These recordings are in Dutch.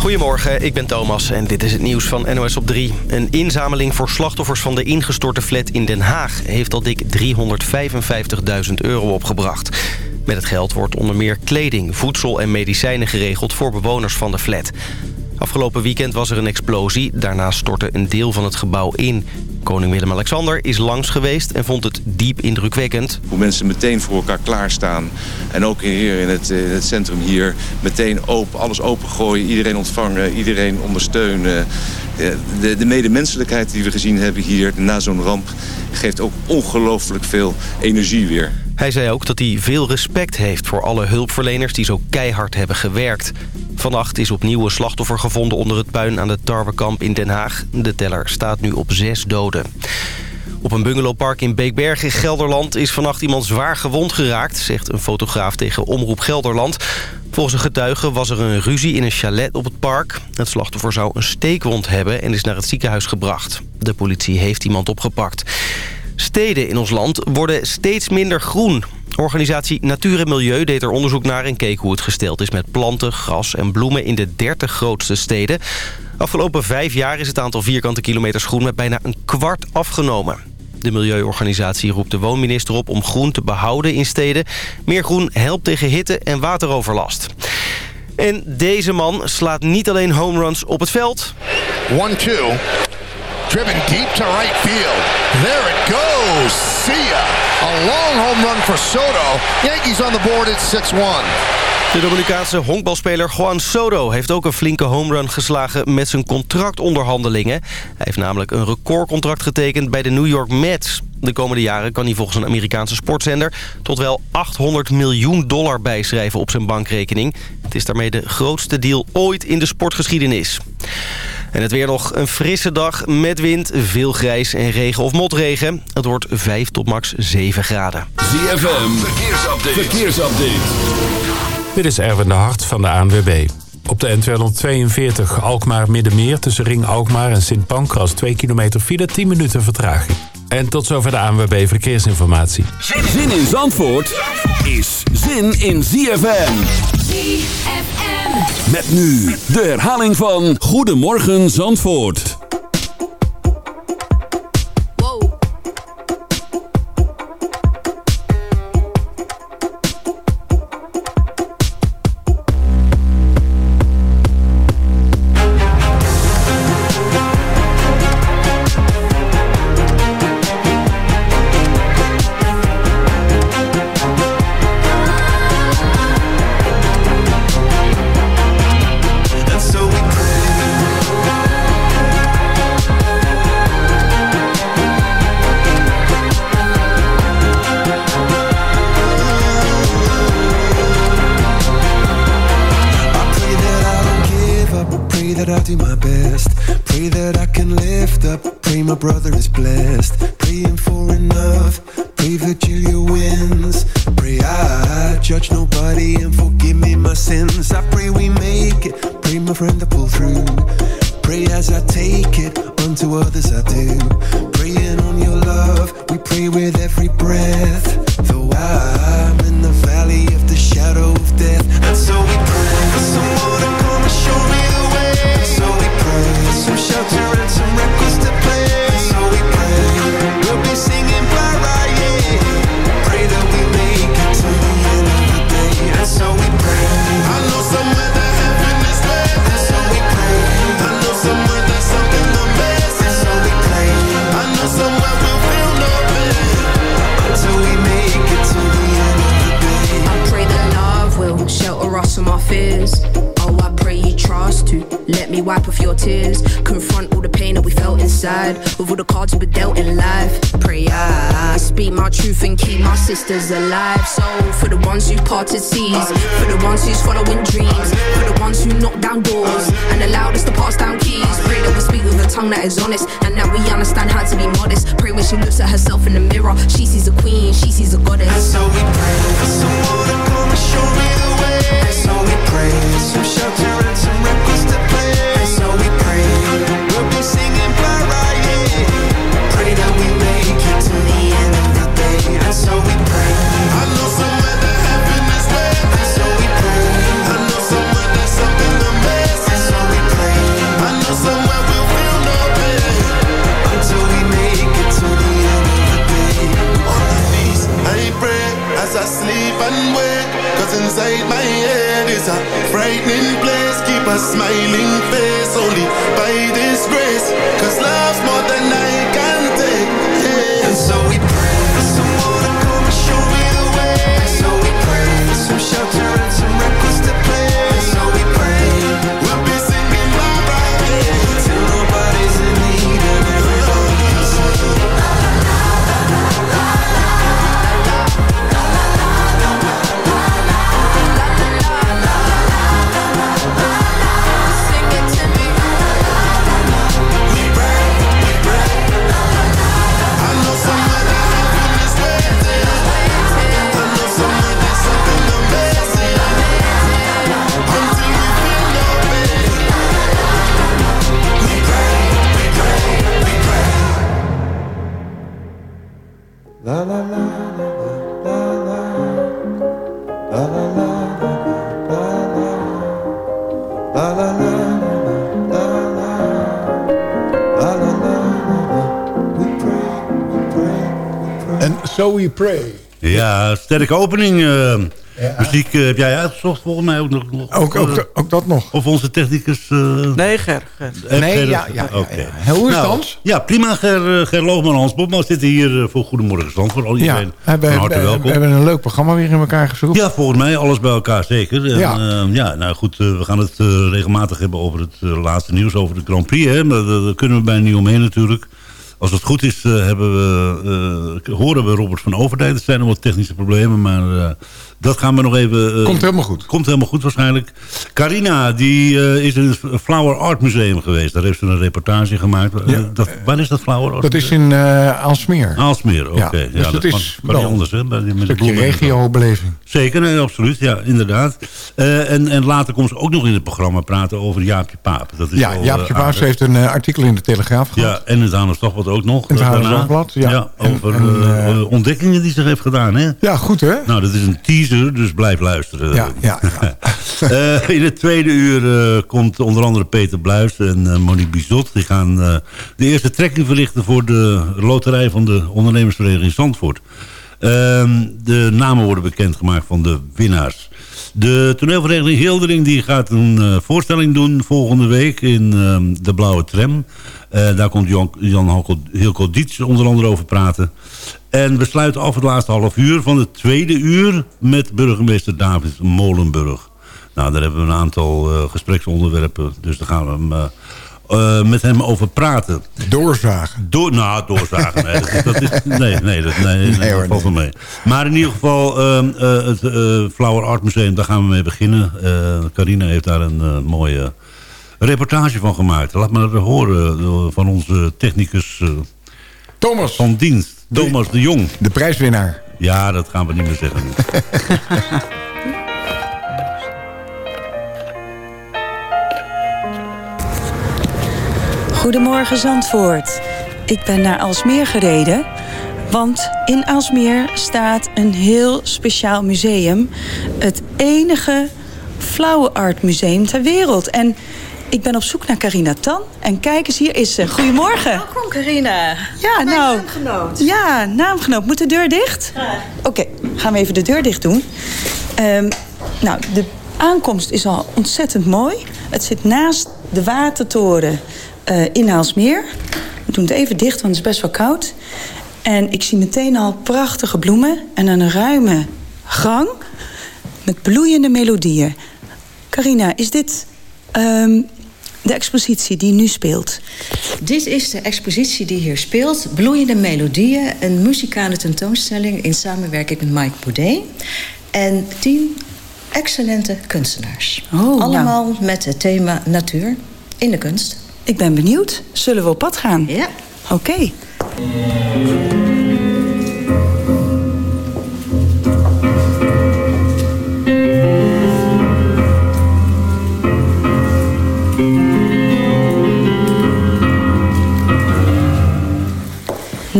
Goedemorgen, ik ben Thomas en dit is het nieuws van NOS op 3. Een inzameling voor slachtoffers van de ingestorte flat in Den Haag... heeft al dik 355.000 euro opgebracht. Met het geld wordt onder meer kleding, voedsel en medicijnen geregeld... voor bewoners van de flat. Afgelopen weekend was er een explosie. Daarna stortte een deel van het gebouw in. Koning Willem-Alexander is langs geweest en vond het diep indrukwekkend. Hoe mensen meteen voor elkaar klaarstaan. En ook hier in het, in het centrum hier meteen open, alles opengooien. Iedereen ontvangen, iedereen ondersteunen. De, de medemenselijkheid die we gezien hebben hier na zo'n ramp... geeft ook ongelooflijk veel energie weer. Hij zei ook dat hij veel respect heeft voor alle hulpverleners die zo keihard hebben gewerkt. Vannacht is opnieuw een slachtoffer gevonden onder het puin aan het Tarwekamp in Den Haag. De teller staat nu op zes doden. Op een bungalowpark in Beekberg in Gelderland is vannacht iemand zwaar gewond geraakt, zegt een fotograaf tegen Omroep Gelderland. Volgens een getuige was er een ruzie in een chalet op het park. Het slachtoffer zou een steekwond hebben en is naar het ziekenhuis gebracht. De politie heeft iemand opgepakt. Steden in ons land worden steeds minder groen. Organisatie Natuur en Milieu deed er onderzoek naar... en keek hoe het gesteld is met planten, gras en bloemen in de 30 grootste steden. Afgelopen vijf jaar is het aantal vierkante kilometers groen... met bijna een kwart afgenomen. De milieuorganisatie roept de woonminister op om groen te behouden in steden. Meer groen helpt tegen hitte en wateroverlast. En deze man slaat niet alleen homeruns op het veld. 1-2. Driven deep to right field. There it goes. See ya. A long home run for Soto. Yankees on the board at 6-1. De Dominicaanse honkbalspeler Juan Soto heeft ook een flinke homerun geslagen met zijn contractonderhandelingen. Hij heeft namelijk een recordcontract getekend bij de New York Mets. De komende jaren kan hij volgens een Amerikaanse sportzender tot wel 800 miljoen dollar bijschrijven op zijn bankrekening. Het is daarmee de grootste deal ooit in de sportgeschiedenis. En het weer nog een frisse dag met wind, veel grijs en regen of motregen. Het wordt 5 tot max 7 graden. ZFM, verkeersupdate. verkeersupdate. Dit is Erwin de Hart van de ANWB. Op de N242 Alkmaar-Middenmeer tussen Ring Alkmaar en Sint Pancras 2 kilometer file 10 minuten vertraging. En tot zover de ANWB Verkeersinformatie. Zin in Zandvoort is zin in ZFM. ZFM. Met nu de herhaling van Goedemorgen Zandvoort. Brother is blessed. Sisters alive. So, for the ones who parted seas, for the ones who's following Ja, sterke opening. eh, Muziek eh, heb jij uitgezocht volgens mij ook nog. nog Ook, ook, eh, ook dat nog. Of onze technicus... eh, Nee, Ger. Ger. Nee, Ger- ja, ja, ja, ja. Hoe is het, Nou, Hans? Ja, prima. Ger, Ger Loogman Hans Botman zitten hier voor Goedemorgen Zandvoort. Al Ja, iedereen we hebben, van harte we, welkom. we hebben een leuk programma weer in elkaar gezocht. Ja, volgens mij alles bij elkaar zeker. En, Ja. ja. ja, nou goed, we gaan het eh, regelmatig hebben over het laatste nieuws over de Grand Prix. Hè? Maar daar daar kunnen we bijna niet omheen natuurlijk. Als het goed is, eh, hebben we, eh, horen we Robert van Overdijk. Er zijn nog wat technische problemen, maar eh, dat gaan we nog even... eh, Komt helemaal goed. Komt helemaal goed waarschijnlijk. Carina, die eh, is in het Flower Art Museum geweest. Daar heeft ze een reportage gemaakt. Eh, Ja. dat, waar is dat Flower Art Dat is in Aalsmeer. Aalsmeer, oké. Ja, Ja, dus dat dat is kan, kan niet wel anders, hè? Met stukje regiobeleving. Zeker, nee, absoluut. Ja, inderdaad. En, en later komt ze ook nog in het programma praten over Jaapje Paap. Dat is Ja, Jaapje aardig. heeft een artikel in de Telegraaf gehad. Ja, en het Haarlems Dagblad ook nog. In het Haarlems daarna. Dagblad, ja. Over en, ontdekkingen die ze heeft gedaan, hè? Ja, goed hè? Nou, dat is een teaser, dus blijf luisteren. Ja, ja, ja. Eh, in het tweede uur eh, komt onder andere Peter Bluis en eh, Monique Bizot. Die gaan de eerste trekking verrichten voor de loterij van de ondernemersvereniging Zandvoort. Ehm, de namen worden bekendgemaakt van de winnaars. De toneelvereniging Hildering die gaat een voorstelling doen volgende week in ehm, de Blauwe Tram. Eh, daar komt Jan, Jan Hilco, Dietz onder andere over praten. En we sluiten af het laatste half uur van het tweede uur met burgemeester David Molenburg. Nou, daar hebben we een aantal eh, gespreksonderwerpen, dus daar gaan we hem, eh, met hem over praten. Doorzagen. Door, nou, doorzagen. Nee, dat, dat is, nee, nee, dat, nee, nee, Nee, hoor, valt wel mee. Maar in ieder geval, ehm, eh, het Flower Art Museum, daar gaan we mee beginnen. Carina heeft daar een mooie reportage van gemaakt. Laat maar horen eh, van onze technicus eh, Thomas, van dienst, Thomas de Jong. de prijswinnaar. Ja, dat gaan we niet meer zeggen. Goedemorgen Zandvoort. Ik ben naar Alsmeer gereden. Want in Alsmeer staat een heel speciaal museum. Het enige Flower Art Museum ter wereld. En ik ben op zoek naar Carina Tan. En kijk eens, hier is ze. Goedemorgen. Welkom Carina. Ja, nou. naamgenoot. Ja, naamgenoot. Moet de deur dicht? Oké, gaan we even de deur dicht doen. Ehm, nou, de aankomst is al ontzettend mooi. Het zit naast de watertoren eh in Haalsmeer. We doen het even dicht, want het is best wel koud. En ik zie meteen al prachtige bloemen en een ruime gang met bloeiende melodieën. Carina, is dit ehm, de expositie die nu speelt? Dit is de expositie die hier speelt. Bloeiende melodieën. Een muzikale tentoonstelling in samenwerking met Mike Baudet. En tien excellente kunstenaars. Oh, Allemaal met het thema natuur in de kunst. Ik ben benieuwd. Zullen we op pad gaan? Ja. Oké.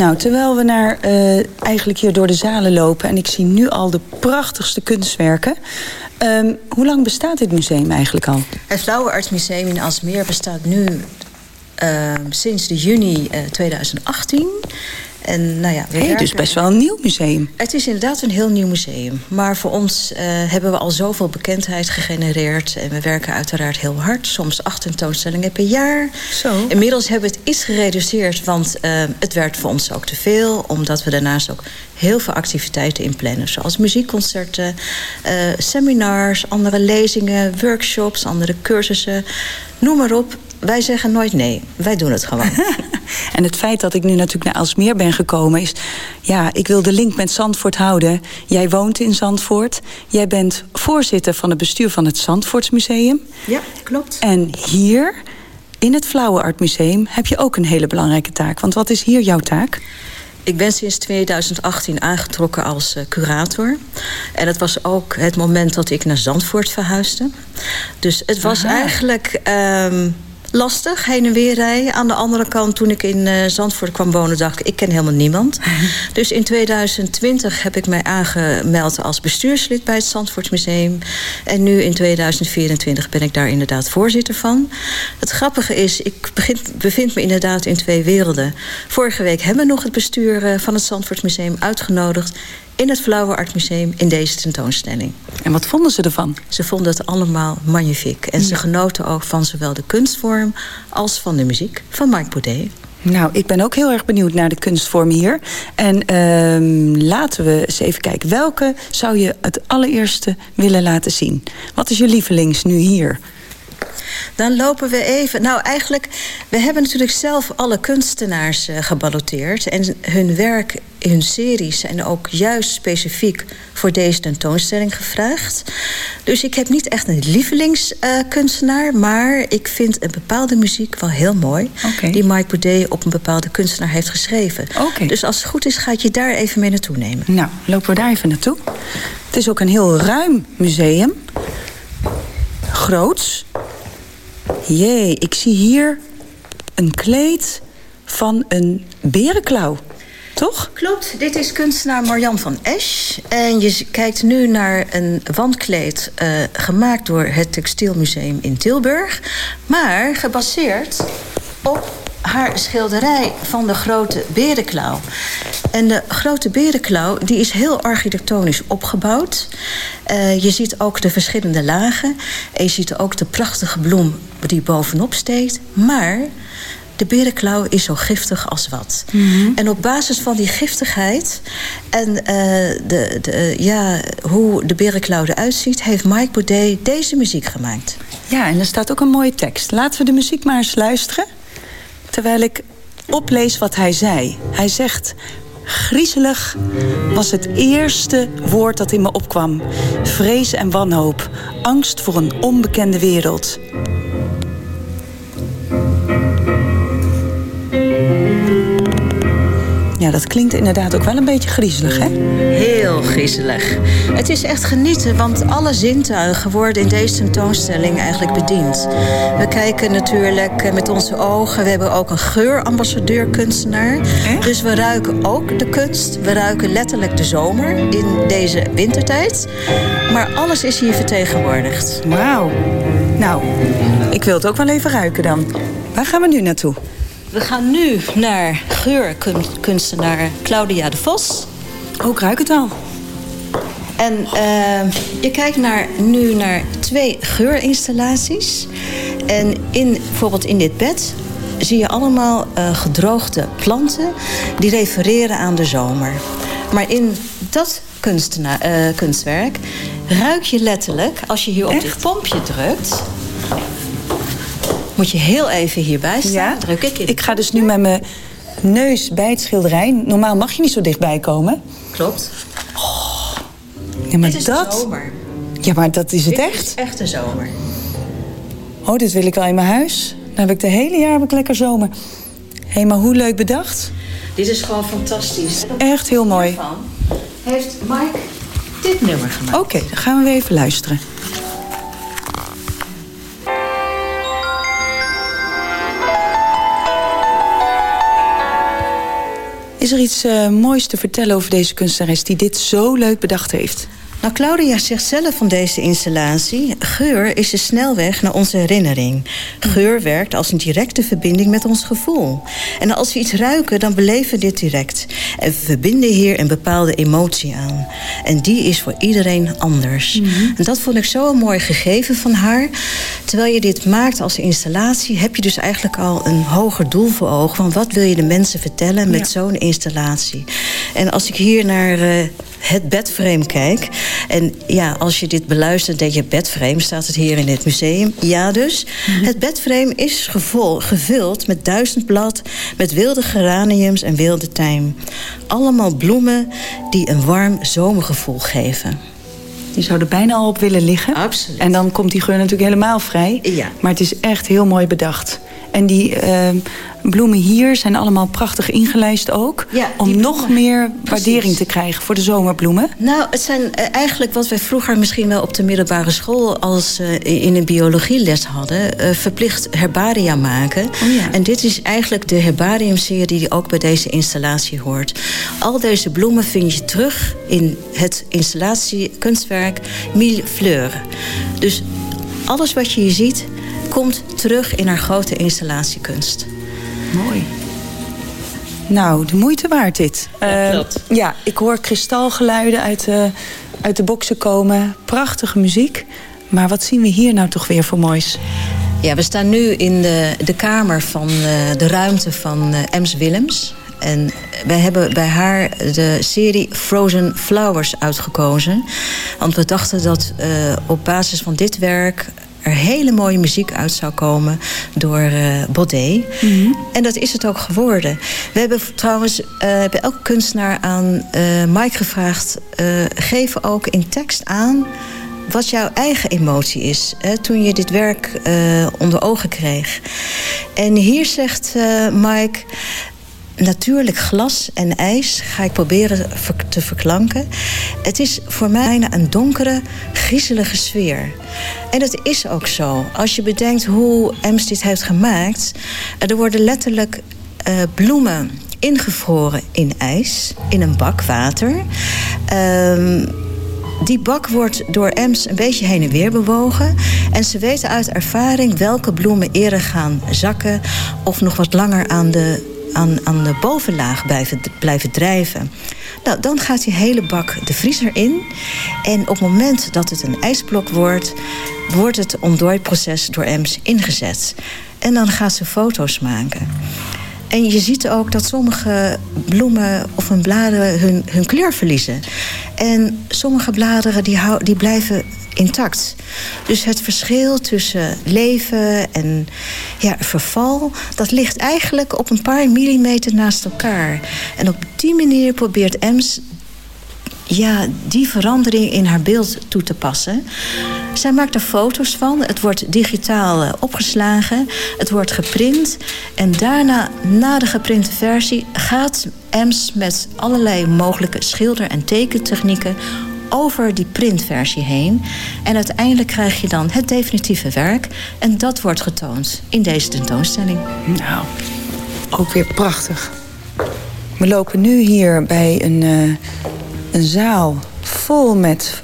Nou, terwijl we naar, eh, eigenlijk hier door de zalen lopen... en ik zie nu al de prachtigste kunstwerken... Ehm, hoe lang bestaat dit museum eigenlijk al? Het Flower Arts Museum in Alsmeer bestaat nu eh, sinds de juni eh, 2018. En nou ja, we Hey, dus best wel een nieuw museum. Het is inderdaad een heel nieuw museum. Maar voor ons eh, hebben we al zoveel bekendheid gegenereerd. En we werken uiteraard heel hard. Soms acht tentoonstellingen per jaar. Zo. Inmiddels hebben we het iets gereduceerd. Want eh, het werd voor ons ook te veel. Omdat we daarnaast ook heel veel activiteiten inplannen. Zoals muziekconcerten, eh, seminars, andere lezingen, workshops, andere cursussen. Noem maar op. Wij zeggen nooit nee. Wij doen het gewoon. En het feit dat ik nu natuurlijk naar Alsmeer ben gekomen is... ja, ik wil de link met Zandvoort houden. Jij woont in Zandvoort. Jij bent voorzitter van het bestuur van het Zandvoortsmuseum. ja, klopt. En hier, in het Flower Art Museum... heb je ook een hele belangrijke taak. Want wat is hier jouw taak? Ik ben sinds 2018 aangetrokken als eh, curator. En het was ook het moment dat ik naar Zandvoort verhuisde. Dus het was Aha. eigenlijk ehm, lastig, heen en weer rijden. Aan de andere kant, toen ik in eh, Zandvoort kwam wonen... dacht ik, ik ken helemaal niemand. dus in 2020 heb ik mij aangemeld als bestuurslid... bij het Zandvoortsmuseum. En nu in 2024 ben ik daar inderdaad voorzitter van. Het grappige is, ik begin, bevind me inderdaad in twee werelden. Vorige week hebben we nog het bestuur eh, van het Zandvoortsmuseum uitgenodigd... in het Flower Art Museum in deze tentoonstelling. En wat vonden ze ervan? Ze vonden het allemaal magnifiek. En ze genoten ook van zowel de kunstvorm als van de muziek van Mike Baudet. Nou, ik ben ook heel erg benieuwd naar de kunstvorm hier. En ehm, laten we eens even kijken. Welke zou je het allereerste willen laten zien? Wat is je lievelings nu hier? Dan lopen we even. Nou, eigenlijk, we hebben natuurlijk zelf alle kunstenaars eh, geballoteerd. En hun werk, hun series zijn ook juist specifiek voor deze tentoonstelling gevraagd. Dus ik heb niet echt een lievelingskunstenaar, maar ik vind een bepaalde muziek wel heel mooi. Die Mike Baudet op een bepaalde kunstenaar heeft geschreven. Dus als het goed is, ga ik je daar even mee naartoe nemen. Nou, lopen we daar even naartoe. Het is ook een heel ruim museum. Groots. Jee, ik zie hier een kleed van een berenklauw. Toch? Klopt, dit is kunstenaar Marjan van Esch. En je kijkt nu naar een wandkleed eh, gemaakt door het Textielmuseum in Tilburg. Maar gebaseerd op haar schilderij van de grote berenklauw. En de grote berenklauw die is heel architectonisch opgebouwd. Eh, je ziet ook de verschillende lagen. En je ziet ook de prachtige bloem die bovenop steekt. Maar de berenklauw is zo giftig als wat. En op basis van die giftigheid en eh, de, de, ja, hoe de berenklauw eruit ziet... heeft Mike Baudet deze muziek gemaakt. Ja, en er staat ook een mooie tekst. Laten we de muziek maar eens luisteren. Terwijl ik oplees wat hij zei. Hij zegt... Griezelig was het eerste woord dat in me opkwam. Vrees en wanhoop. Angst voor een onbekende wereld. Ja, dat klinkt inderdaad ook wel een beetje griezelig, hè? Heel griezelig. Het is echt genieten, want alle zintuigen worden in deze tentoonstelling eigenlijk bediend. We kijken natuurlijk met onze ogen. We hebben ook een geurambassadeur-kunstenaar. Dus we ruiken ook de kunst. We ruiken letterlijk de zomer in deze wintertijd. Maar alles is hier vertegenwoordigd. Wauw. Nou, ik wil het ook wel even ruiken dan. Waar gaan we nu naartoe? We gaan nu naar geurkunstenaar Claudia de Vos. Ook ruik het al. En eh, je kijkt naar, nu naar twee geurinstallaties. En in, bijvoorbeeld in dit bed zie je allemaal eh, gedroogde planten... die refereren aan de zomer. Maar in dat eh, kunstwerk ruik je letterlijk... als je hier op dit pompje drukt... moet je heel even hierbij staan. Ja, Druk ik in. Ik ga dus nu met mijn neus bij het schilderij. Normaal mag je niet zo dichtbij komen. Klopt. Ja, maar Dit is de dat... zomer. Ja, maar dat is het Dit echt. is echt de zomer. Oh, dit wil ik wel in mijn huis. Dan heb ik de hele jaar heb ik lekker zomer. Hé, maar hoe leuk bedacht. Dit is gewoon fantastisch. Echt heel mooi. Hiervan heeft Mike dit nummer gemaakt. Oké, dan gaan we weer even luisteren. Is er iets eh, moois te vertellen over deze kunstenares die dit zo leuk bedacht heeft? Nou, Claudia zegt zelf van deze installatie... geur is de snelweg naar onze herinnering. Geur werkt als een directe verbinding met ons gevoel. En als we iets ruiken, dan beleven we dit direct. En we verbinden hier een bepaalde emotie aan. En die is voor iedereen anders. En dat vond ik zo een mooi gegeven van haar. Terwijl je dit maakt als installatie... heb je dus eigenlijk al een hoger doel voor ogen... van wat wil je de mensen vertellen met zo'n installatie. En als ik hier naar... eh, het bedframe kijk. En ja, als je dit beluistert, denk je bedframe, staat het hier in het museum? Ja dus. Het bedframe is gevol, gevuld met duizendblad, met wilde geraniums en wilde tijm. Allemaal bloemen die een warm zomergevoel geven. Die zou er bijna al op willen liggen. Absoluut. En dan komt die geur natuurlijk helemaal vrij. Ja. Maar het is echt heel mooi bedacht. En die eh, bloemen hier zijn allemaal prachtig ingelijst ook. Ja, om nog meer Precies. waardering te krijgen voor de zomerbloemen. Nou, het zijn eh, eigenlijk wat wij vroeger misschien wel op de middelbare school... als eh, in een biologieles hadden, eh, verplicht herbaria maken. ja. En dit is eigenlijk de herbariumserie die ook bij deze installatie hoort. Al deze bloemen vind je terug in het installatiekunstwerk Mille Fleurs. Dus alles wat je hier ziet, komt terug in haar grote installatiekunst. Mooi. Nou, de moeite waard dit. Eh, klopt. ja, ik hoor kristalgeluiden uit de, uit de boksen komen. Prachtige muziek. Maar wat zien we hier nou toch weer voor moois? Ja, we staan nu in de, de kamer van eh, de ruimte van eh, Ems Willems. En wij hebben bij haar de serie Frozen Flowers uitgekozen. Want we dachten dat eh, op basis van dit werk er hele mooie muziek uit zou komen door Baudet. En dat is het ook geworden. We hebben trouwens eh, bij elke kunstenaar aan eh, Mike gevraagd... geef ook in tekst aan wat jouw eigen emotie is hè, toen je dit werk onder ogen kreeg. En hier zegt Mike. Natuurlijk glas en ijs ga ik proberen te verklanken. Het is voor mij bijna een donkere, griezelige sfeer. En dat is ook zo. Als je bedenkt hoe Ems dit heeft gemaakt... er worden letterlijk eh, bloemen ingevroren in ijs, in een bak water. Ehm, die bak wordt door Ems een beetje heen en weer bewogen. En ze weten uit ervaring welke bloemen eerder gaan zakken... of nog wat langer aan de, aan, aan de bovenlaag blijven, blijven drijven. Nou, dan gaat die hele bak de vriezer in. En op het moment dat het een ijsblok wordt... wordt het ontdooiproces door Ems ingezet. En dan gaat ze foto's maken. En je ziet ook dat sommige bloemen of hun bladeren hun, hun kleur verliezen. En sommige bladeren die, die blijven intact. Dus het verschil tussen leven en ja, verval... dat ligt eigenlijk op een paar millimeter naast elkaar. En op die manier probeert Ems ja, die verandering in haar beeld toe te passen. Zij maakt er foto's van. Het wordt digitaal eh, opgeslagen. Het wordt geprint. En daarna, na de geprinte versie... gaat Ems met allerlei mogelijke schilder- en tekentechnieken... over die printversie heen. En uiteindelijk krijg je dan het definitieve werk. En dat wordt getoond in deze tentoonstelling. Nou, ook weer prachtig. We lopen nu hier bij een, eh, een zaal vol met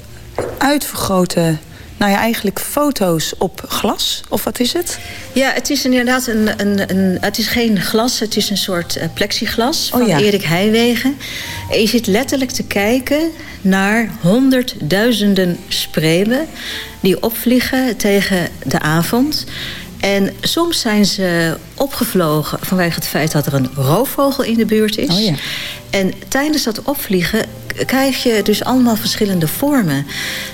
uitvergrote... nou ja, eigenlijk foto's op glas. Of wat is het? Ja, het is inderdaad een, een, een, het is geen glas, het is een soort eh, plexiglas van Oh ja. Erik Heijwegen. En je zit letterlijk te kijken naar honderdduizenden spreeuwen die opvliegen tegen de avond. En soms zijn ze opgevlogen vanwege het feit dat er een roofvogel in de buurt is. Oh ja. En tijdens dat opvliegen krijg je dus allemaal verschillende vormen.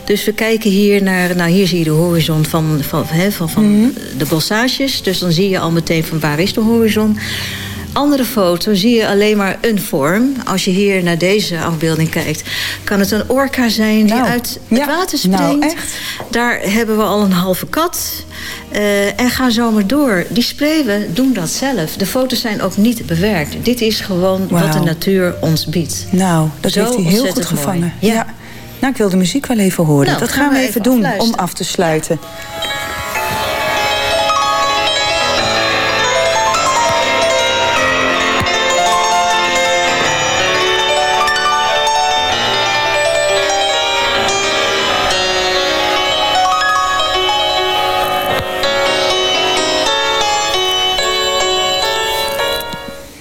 Dus we kijken hier naar, nou hier zie je de horizon van, van, van, van de bossages. Dus dan zie je al meteen van waar is de horizon. Andere foto zie je alleen maar een vorm. Als je hier naar deze afbeelding kijkt, kan het een orka zijn die Nou, uit het ja, water springt. nou, echt. Daar hebben we al een halve kat. Eh, en ga zo maar door. Die spreeuwen doen dat zelf. De foto's zijn ook niet bewerkt. Dit is gewoon wat de natuur ons biedt. Nou, dat Zo heeft hij heel goed mooi. gevangen. Ja. Nou, ik wil de muziek wel even horen. Nou, dat gaan gaan we even, even doen om af te sluiten.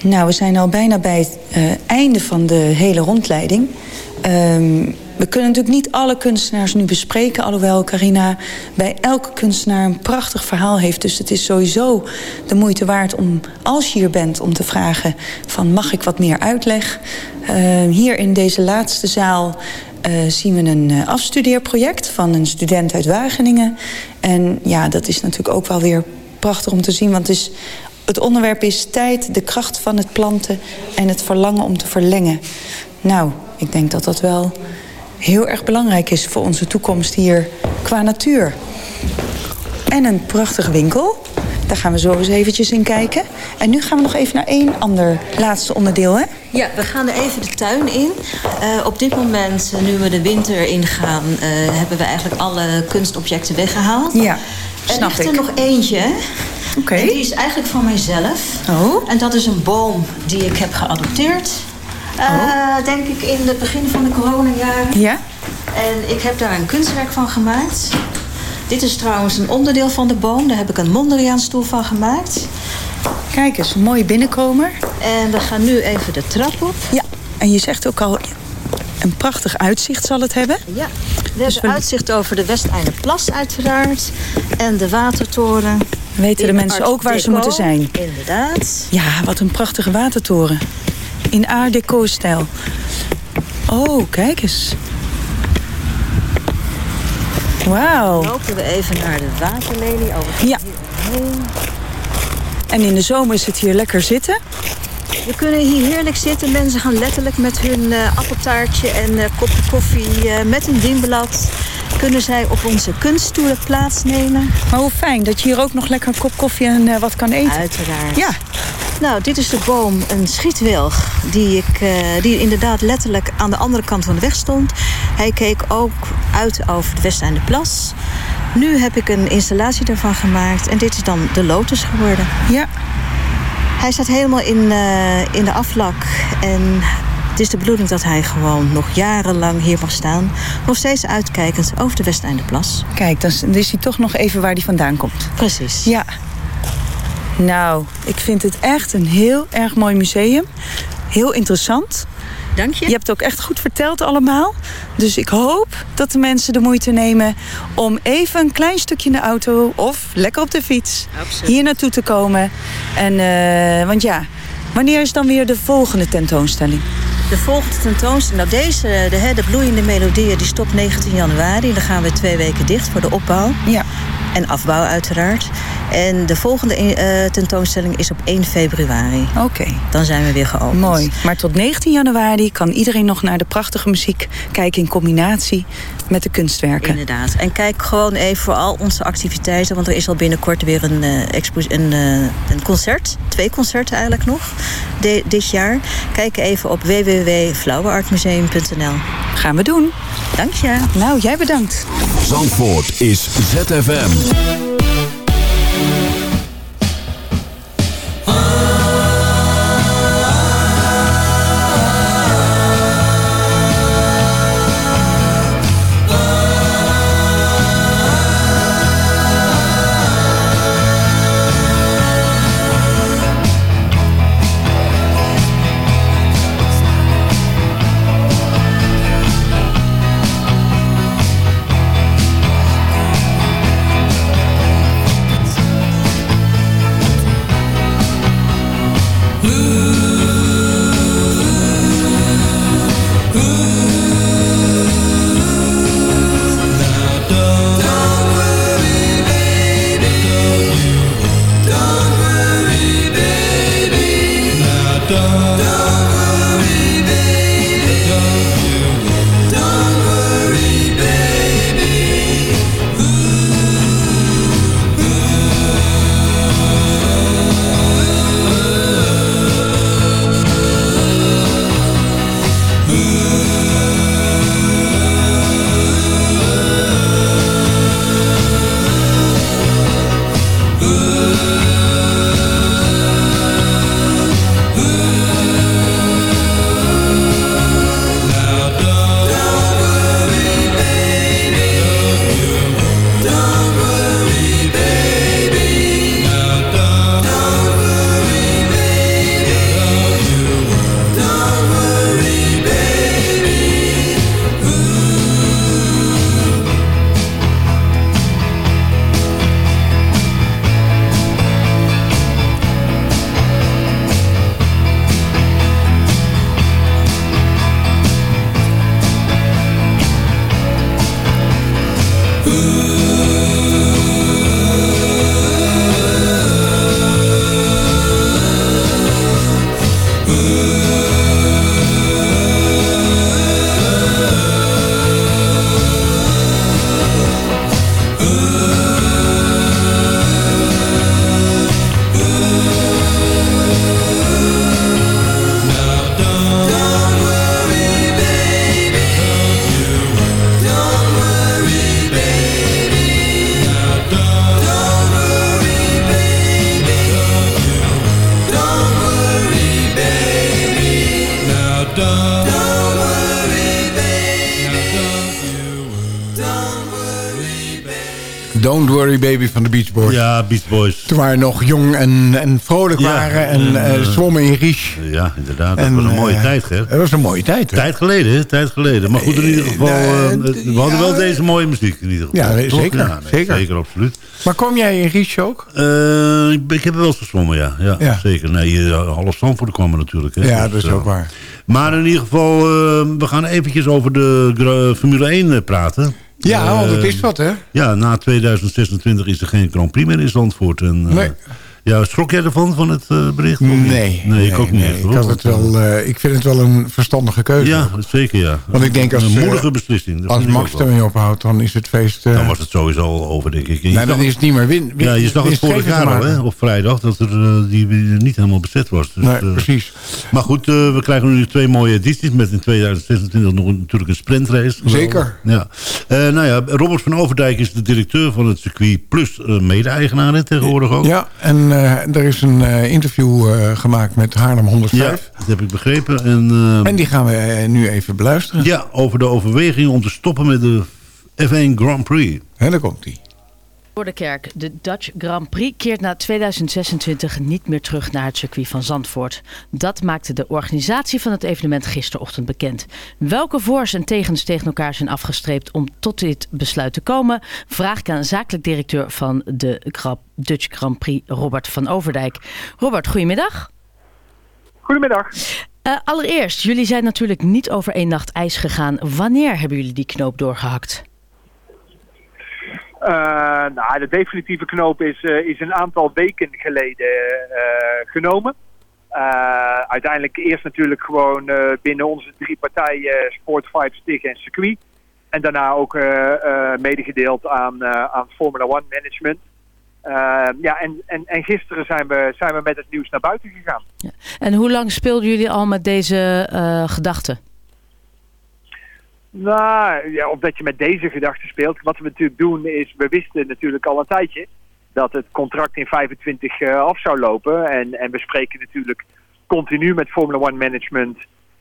Nou, we zijn al bijna bij het eh, einde van de hele rondleiding. Ehm, we kunnen natuurlijk niet alle kunstenaars nu bespreken... alhoewel Carina bij elke kunstenaar een prachtig verhaal heeft. Dus het is sowieso de moeite waard om, als je hier bent... om te vragen van mag ik wat meer uitleg? Ehm, hier in deze laatste zaal uh, zien we een uh, afstudeerproject... van een student uit Wageningen. En ja, dat is natuurlijk ook wel weer prachtig om te zien... want het is het onderwerp is tijd, de kracht van het planten en het verlangen om te verlengen. Nou, ik denk dat dat wel heel erg belangrijk is voor onze toekomst hier qua natuur. En een prachtige winkel. Daar gaan we zo eens eventjes in kijken. En nu gaan we nog even naar één ander laatste onderdeel, hè? Ja, we gaan er even de tuin in. Uh, op dit moment, nu we de winter ingaan... Uh, hebben we eigenlijk alle kunstobjecten weggehaald. Ja, snap ik. er ligt er nog eentje. Oké. Okay. Die is eigenlijk van mijzelf. Oh. En dat is een boom die ik heb geadopteerd. Uh, oh. Denk ik in het begin van de coronajaren. Ja. En ik heb daar een kunstwerk van gemaakt. Dit is trouwens een onderdeel van de boom. Daar heb ik een Mondriaanstoel van gemaakt. Kijk eens, een mooie binnenkomer. En we gaan nu even de trap op. Ja, en je zegt ook al... Een prachtig uitzicht zal het hebben. Ja, we dus we... uitzicht over de Westeinderplas uiteraard. En de watertoren. Weten de mensen ook waar ze moeten zijn. Inderdaad. Ja, wat een prachtige watertoren. In Art Deco-stijl. Oh, kijk eens. Wauw. lopen we even naar de waterlelie. Over ja. En in de zomer is het hier lekker zitten. We kunnen hier heerlijk zitten. Mensen gaan letterlijk met hun uh, appeltaartje en uh, kopje koffie uh, met een dienblad... kunnen zij op onze kunststoelen plaatsnemen. Maar hoe fijn dat je hier ook nog lekker een kop koffie en wat kan eten. Uiteraard. Ja. Nou, dit is de boom, een schietwilg, die, ik, die inderdaad letterlijk aan de andere kant van de weg stond. Hij keek ook uit over de Westeindeplas. Nu heb ik een installatie ervan gemaakt en dit is dan de lotus geworden. Ja. Hij staat helemaal in, uh, in de aflak. En het is de bedoeling dat hij gewoon nog jarenlang hier mag staan. Nog steeds uitkijkend over de Westeindeplas. Kijk, dan is hij toch nog even waar hij vandaan komt. Precies. Ja. Nou, ik vind het echt een heel erg mooi museum. Heel interessant. Dank je. Je hebt het ook echt goed verteld allemaal. Dus ik hoop dat de mensen de moeite nemen om even een klein stukje in de auto of lekker op de fiets Absoluut. hier naartoe te komen. En, uh, want ja, wanneer is dan weer de volgende tentoonstelling? De volgende tentoonstelling, nou deze, de, de bloeiende melodieën, die stopt 19 januari. Dan gaan we twee weken dicht voor de opbouw. Ja. En afbouw uiteraard. En de volgende uh, tentoonstelling is op 1 februari. Oké. Okay. Dan zijn we weer geopend. Mooi. Maar tot 19 januari kan iedereen nog naar de prachtige muziek kijken in combinatie met de kunstwerken. Inderdaad. En kijk gewoon even voor al onze activiteiten. Want er is al binnenkort weer een, uh, een, uh, een concert. Twee concerten eigenlijk nog. De, dit jaar. Kijk even op www.flowerartmuseum.nl Gaan we doen. Dank je. Nou, jij bedankt. Zandvoort is ZFM. Ja, Beach Boys. Toen wij nog jong en, en vrolijk Ja, waren en en, eh, eh, zwommen in Ries. Ja, inderdaad. Dat En, was een mooie eh, tijd, hè? Dat was een mooie tijd. hè? Tijd geleden? Tijd geleden. Maar goed, in ieder geval... Eh, eh, eh, we hadden wel deze mooie muziek, in ieder geval. Ja, zeker, Ja, nee, zeker. Zeker, absoluut. Maar kom jij in Ries ook? Eh, ik, ik heb wel eens gezwommen, ja. ja. Zeker. Nee, half Zandvoort kwam er natuurlijk. Hè. Ja, Dus, dat is eh, ook waar. Maar in ieder geval, eh, we gaan eventjes over de Formule 1 eh, praten. Ja, Eh, want het is wat, hè? Ja, na 2026 is er geen Grand Prix meer in Zandvoort. En, eh, Nee. Ja, schrok jij ervan, van het eh, bericht? Nee. Nee, ik ook niet Ik, had het wel, eh, ik vind het wel een verstandige keuze. Ja, zeker ja. Want ik denk als, Een eh, moedige beslissing. Als Max ermee ophoudt, dan is het feest... Dan was het sowieso al over, denk ik. En nou, dan is het niet meer win. win ja, je zag het vorig jaar al, hè, op vrijdag, dat er, die niet helemaal bezet was. Dus, Nee, precies. Maar goed, we krijgen nu twee mooie edities met in 2026 nog natuurlijk een sprintrace. Zeker. Ja. Nou ja, Robert van Overdijk is de directeur van het circuit plus mede-eigenaar tegenwoordig ook. Ja, en eh, er is een eh, interview eh, gemaakt met Haarlem 105. Ja, dat heb ik begrepen. En, En die gaan we nu even beluisteren. ja, over de overweging om te stoppen met de F1 Grand Prix. En daar komt hij. Voor de kerk. De Dutch Grand Prix keert na 2026 niet meer terug naar het circuit van Zandvoort. Dat maakte de organisatie van het evenement gisterochtend bekend. Welke voor's en tegens tegen elkaar zijn afgestreept om tot dit besluit te komen, vraag ik aan zakelijk directeur van de Dutch Grand Prix, Robert van Overdijk. Robert, goedemiddag. Goedemiddag. Eh, allereerst, jullie zijn natuurlijk niet over één nacht ijs gegaan. Wanneer hebben jullie die knoop doorgehakt? Eh, nou, de definitieve knoop is, eh, is een aantal weken geleden eh, genomen. Uiteindelijk eerst natuurlijk gewoon binnen onze drie partijen Sport 5, Stig en Circuit. En daarna ook medegedeeld aan, aan Formula One Management. Ja, en, en, en gisteren zijn we, zijn we met het nieuws naar buiten gegaan. En hoe lang speelden jullie al met deze gedachten? Nou, ja, of dat je met deze gedachten speelt. Wat we natuurlijk doen is, we wisten natuurlijk al een tijdje dat het contract in 25 eh, af zou lopen. En, en we spreken natuurlijk continu met Formula One Management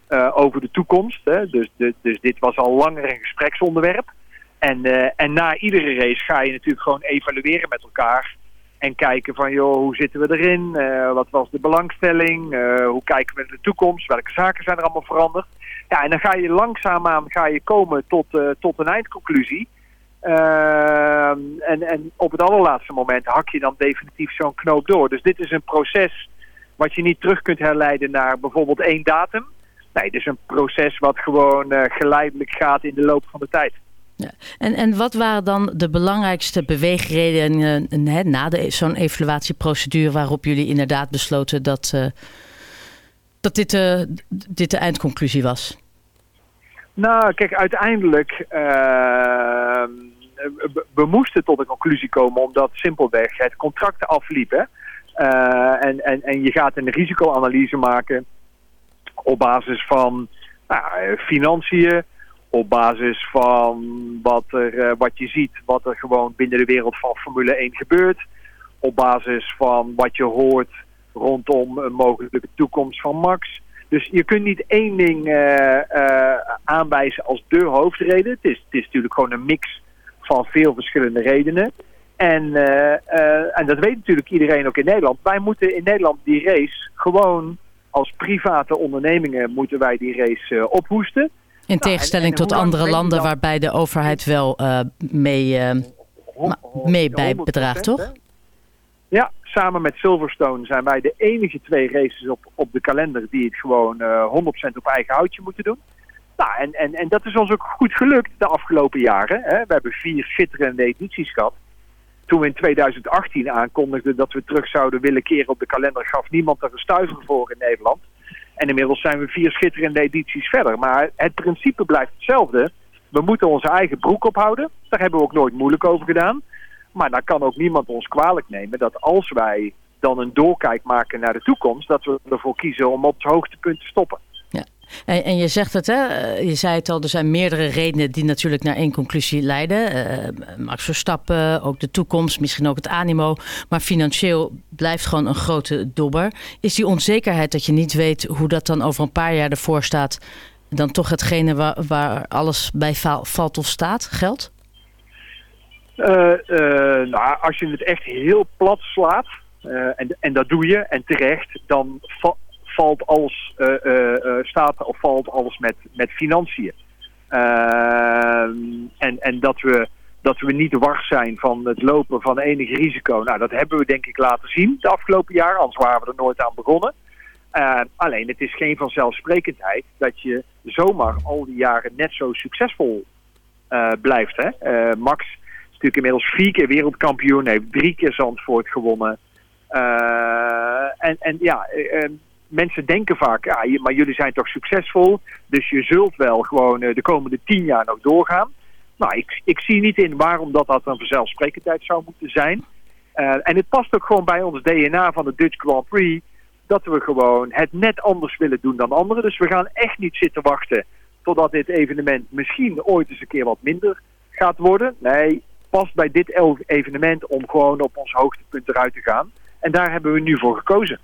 eh, over de toekomst. Hè. Dus, dus dit was al langer een gespreksonderwerp. En, eh, en na iedere race ga je natuurlijk gewoon evalueren met elkaar. En kijken van, joh, hoe zitten we erin? Eh, wat was de belangstelling? Eh, hoe kijken we naar de toekomst? Welke zaken zijn er allemaal veranderd? Ja, en dan ga je langzaamaan ga je komen tot, eh, tot een eindconclusie. En, en op het allerlaatste moment hak je dan definitief zo'n knoop door. Dus dit is een proces wat je niet terug kunt herleiden naar bijvoorbeeld één datum. Nee, het is een proces wat gewoon geleidelijk gaat in de loop van de tijd. En, en wat waren dan de belangrijkste beweegredenen eh, hè, na de- zo'n evaluatieprocedure waarop jullie inderdaad besloten dat, eh, dat dit, eh, dit de eindconclusie was? Nou, kijk, uiteindelijk... eh, we, moesten tot een conclusie komen omdat simpelweg het contract afliep. Hè? En, en, en je gaat een risicoanalyse maken op basis van nou, financiën, op basis van wat, er, eh, wat je ziet, wat er gewoon binnen de wereld van Formule 1 gebeurt. Op basis van wat je hoort rondom een mogelijke toekomst van Max. Dus je kunt niet één ding eh, eh, aanwijzen als de hoofdreden. Het is, het is natuurlijk gewoon een mix van veel verschillende redenen. En, en dat weet natuurlijk iedereen ook in Nederland. Wij moeten in Nederland die race gewoon als private ondernemingen moeten wij die race ophoesten. In tegenstelling en tot andere landen dan? waarbij de overheid wel eh, mee, eh, mee bij 100%, bedraagt, toch? hè? Ja, samen met Silverstone zijn wij de enige twee races op, op de kalender die het gewoon eh 100% op eigen houtje moeten doen. Nou, en, en, en dat is ons ook goed gelukt de afgelopen jaren. Hè. We hebben vier schitterende edities gehad. Toen we in 2018 aankondigden dat we terug zouden willen keren op de kalender, gaf niemand er een stuiver voor in Nederland. En inmiddels zijn we vier schitterende edities verder. Maar het principe blijft hetzelfde. We moeten onze eigen broek ophouden. Daar hebben we ook nooit moeilijk over gedaan. Maar dan kan ook niemand ons kwalijk nemen dat als wij dan een doorkijk maken naar de toekomst, dat we ervoor kiezen om op het hoogtepunt te stoppen. En, en je zegt het, hè? eh, je zei het al, er zijn meerdere redenen die natuurlijk naar één conclusie leiden. Eh, Max Verstappen, ook de toekomst, misschien ook het animo. Maar financieel blijft gewoon een grote dobber. Is die onzekerheid dat je niet weet hoe dat dan over een paar jaar ervoor staat... dan toch hetgene waar, alles bij va- valt of staat, geldt? Eh, nou, als je het echt heel plat slaat, en, en dat doe je, en terecht, dan valt alles, eh, eh, eh, staat of valt alles met, met financiën. Ehm, en en dat, we, dat we niet wars zijn van het lopen van enig risico. Nou, dat hebben we denk ik laten zien de afgelopen jaren, anders waren we er nooit aan begonnen. Eh, alleen het is geen vanzelfsprekendheid dat je zomaar al die jaren net zo succesvol blijft. Hè? Max is natuurlijk inmiddels vier keer wereldkampioen, heeft drie keer Zandvoort gewonnen. En, en ja, eh, eh, mensen denken vaak, ja, je- maar jullie zijn toch succesvol, dus je zult wel gewoon eh, de komende tien jaar nog doorgaan. Nou, ik, ik zie niet in waarom dat, dat een vanzelfsprekendheid zou moeten zijn. Eh, en het past ook gewoon bij ons DNA van de Dutch Grand Prix dat we gewoon het net anders willen doen dan anderen. Dus we gaan echt niet zitten wachten totdat dit evenement misschien ooit eens een keer wat minder gaat worden. Nee, past bij dit evenement om gewoon op ons hoogtepunt eruit te gaan. En daar hebben we nu voor gekozen.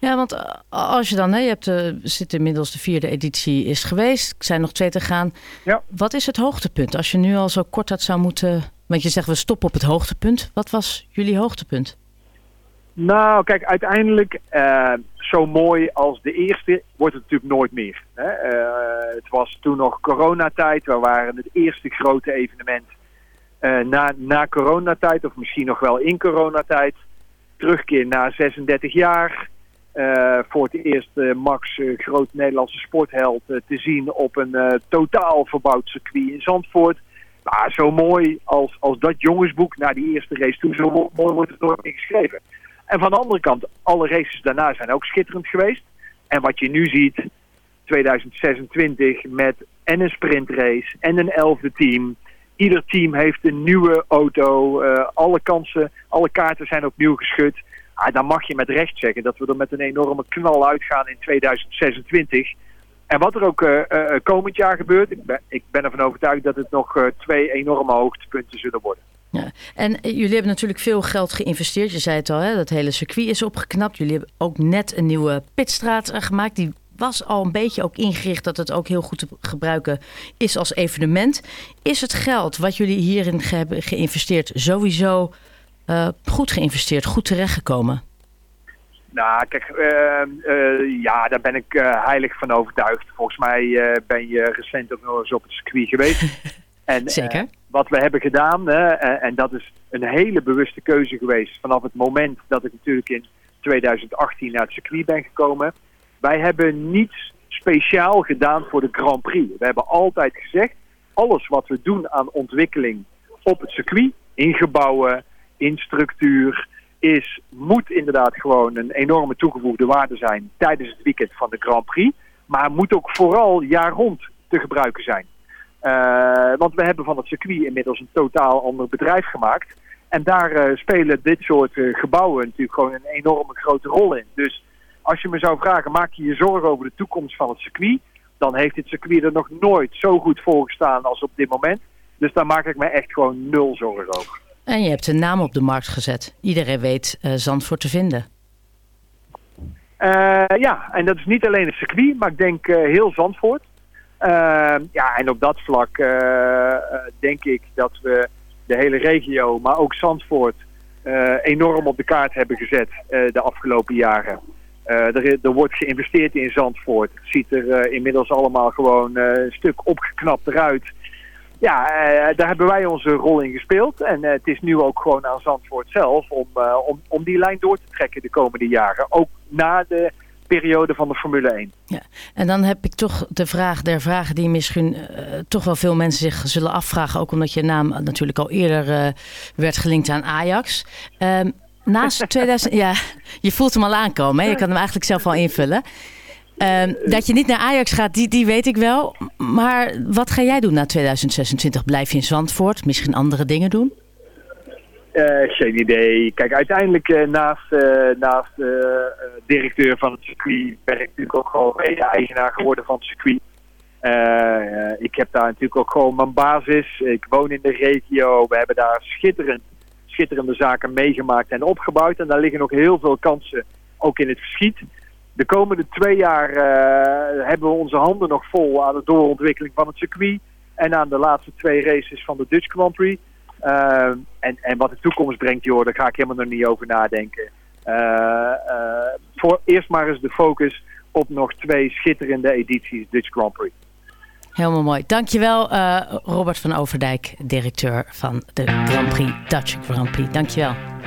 Ja, want eh, als je dan, hè, je hebt, eh, zit inmiddels de vierde editie is geweest. Er zijn nog twee te gaan. Ja. Wat is het hoogtepunt? Als je nu al zo kort had zou moeten... Want je zegt we stoppen op het hoogtepunt. Wat was jullie hoogtepunt? Nou, kijk, uiteindelijk eh, zo mooi als de eerste wordt het natuurlijk nooit meer. Hè? Het was toen nog coronatijd. We waren het eerste grote evenement na, na coronatijd, of misschien nog wel in coronatijd. Terugkeer na 36 jaar. Eh, voor het eerst eh, Max, eh, groot Nederlandse sportheld, te zien op een totaal verbouwd circuit in Zandvoort. Nou, zo mooi als, als dat jongensboek na die eerste race toen, zo mo- mooi wordt het nooit meer geschreven. En van de andere kant, alle races daarna zijn ook schitterend geweest. En wat je nu ziet, 2026 met en een sprintrace en een elfde team. Ieder team heeft een nieuwe auto. alle kansen, alle kaarten zijn opnieuw geschud. Ah, dan mag je met recht zeggen dat we er met een enorme knal uitgaan in 2026. En wat er ook eh, eh, komend jaar gebeurt, ik ben, ik ben ervan overtuigd dat het nog eh, twee enorme hoogtepunten zullen worden. Ja. En eh, jullie hebben natuurlijk veel geld geïnvesteerd. Je zei het al, hè, dat hele circuit is opgeknapt. Jullie hebben ook net een nieuwe pitstraat eh, gemaakt. Die was al een beetje ook ingericht dat het ook heel goed te gebruiken is als evenement. Is het geld wat jullie hierin hebben geïnvesteerd sowieso eh, goed geïnvesteerd, goed terechtgekomen? Nou, kijk, eh, eh, ja, daar ben ik heilig van overtuigd. Volgens mij ben je recent ook nog eens op het circuit geweest. en, Zeker. wat we hebben gedaan, en dat is een hele bewuste keuze geweest vanaf het moment dat ik natuurlijk in 2018 naar het circuit ben gekomen. Wij hebben niets speciaal gedaan voor de Grand Prix. We hebben altijd gezegd, alles wat we doen aan ontwikkeling op het circuit, in gebouwen, in structuur, is, moet inderdaad gewoon een enorme toegevoegde waarde zijn tijdens het weekend van de Grand Prix. Maar moet ook vooral jaar rond te gebruiken zijn. Eh, want we hebben van het circuit inmiddels een totaal ander bedrijf gemaakt. En daar eh, spelen dit soort eh, gebouwen natuurlijk gewoon een enorme grote rol in. Dus als je me zou vragen, maak je je zorgen over de toekomst van het circuit? Dan heeft dit circuit er nog nooit zo goed voor gestaan als op dit moment. Dus daar maak ik me echt gewoon nul zorgen over. En je hebt een naam op de markt gezet. Iedereen weet eh, Zandvoort te vinden. Eh, ja, en dat is niet alleen het circuit, maar ik denk eh, heel Zandvoort. Eh, ja, en op dat vlak denk ik dat we de hele regio, maar ook Zandvoort, enorm op de kaart hebben gezet de afgelopen jaren. Er, er wordt geïnvesteerd in Zandvoort. Het ziet er inmiddels allemaal gewoon een stuk opgeknapt eruit. Ja, eh, daar hebben wij onze rol in gespeeld. En eh, het is nu ook gewoon aan Zandvoort zelf om, eh, om, om die lijn door te trekken de komende jaren. Ook na de periode van de Formule 1. Ja. En dan heb ik toch de vraag der vragen die misschien toch wel veel mensen zich zullen afvragen. Ook omdat je naam natuurlijk al eerder werd gelinkt aan Ajax. Ehm, naast 2000, ja, je voelt hem al aankomen. Hè? Je kan hem eigenlijk zelf al invullen. Ehm, dat je niet naar Ajax gaat, die, die weet ik wel. Maar wat ga jij doen na 2026? Blijf je in Zandvoort? Misschien andere dingen doen? Eh, geen idee. Kijk, uiteindelijk eh, naast, eh, naast directeur van het circuit ben ik natuurlijk ook gewoon mede-eigenaar geworden van het circuit. Ik heb daar natuurlijk ook gewoon mijn basis. Ik woon in de regio. We hebben daar schitterend, schitterende zaken meegemaakt en opgebouwd. En daar liggen nog heel veel kansen, ook in het verschiet. De komende twee jaar eh, hebben we onze handen nog vol aan de doorontwikkeling van het circuit. En aan de laatste twee races van de Dutch Grand Prix. Eh, en, en wat de toekomst brengt, joh, daar ga ik helemaal nog niet over nadenken. Eh, voor eerst maar eens de focus op nog twee schitterende edities Dutch Grand Prix. Helemaal mooi. Dankjewel Robert van Overdijk, directeur van de Grand Prix, Dutch Grand Prix. Dankjewel.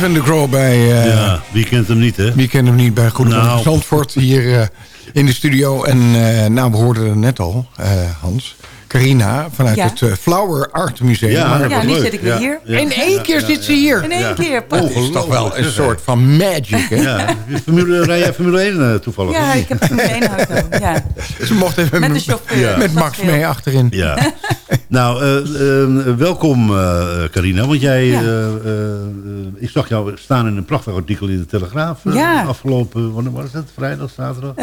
Kevin de Grow bij... Uh, ja, wie kent hem niet, hè? Wie kent hem niet bij Goedemorgen nou. Zandvoort hier uh, in de studio. En uh, nou, we hoorden het net al, Hans. Carina vanuit ja. het Flower Art Museum. Ja, maar ja nu zit ik weer hier. Ja. In één keer zit ze hier. In één keer. Dat is toch wel een soort van magic, hè? Ja. Formule, rij jij Formule 1 toevallig? Ja, ik heb Formule 1 auto. Ja. Ze mocht even met, de chauffeur. met Max mee achterin. Ja. nou, uh, uh, welkom uh, Carina. Want jij, ik zag jou staan in een prachtig artikel in de Telegraaf. ja. Afgelopen, wanneer was het? Vrijdag, zaterdag?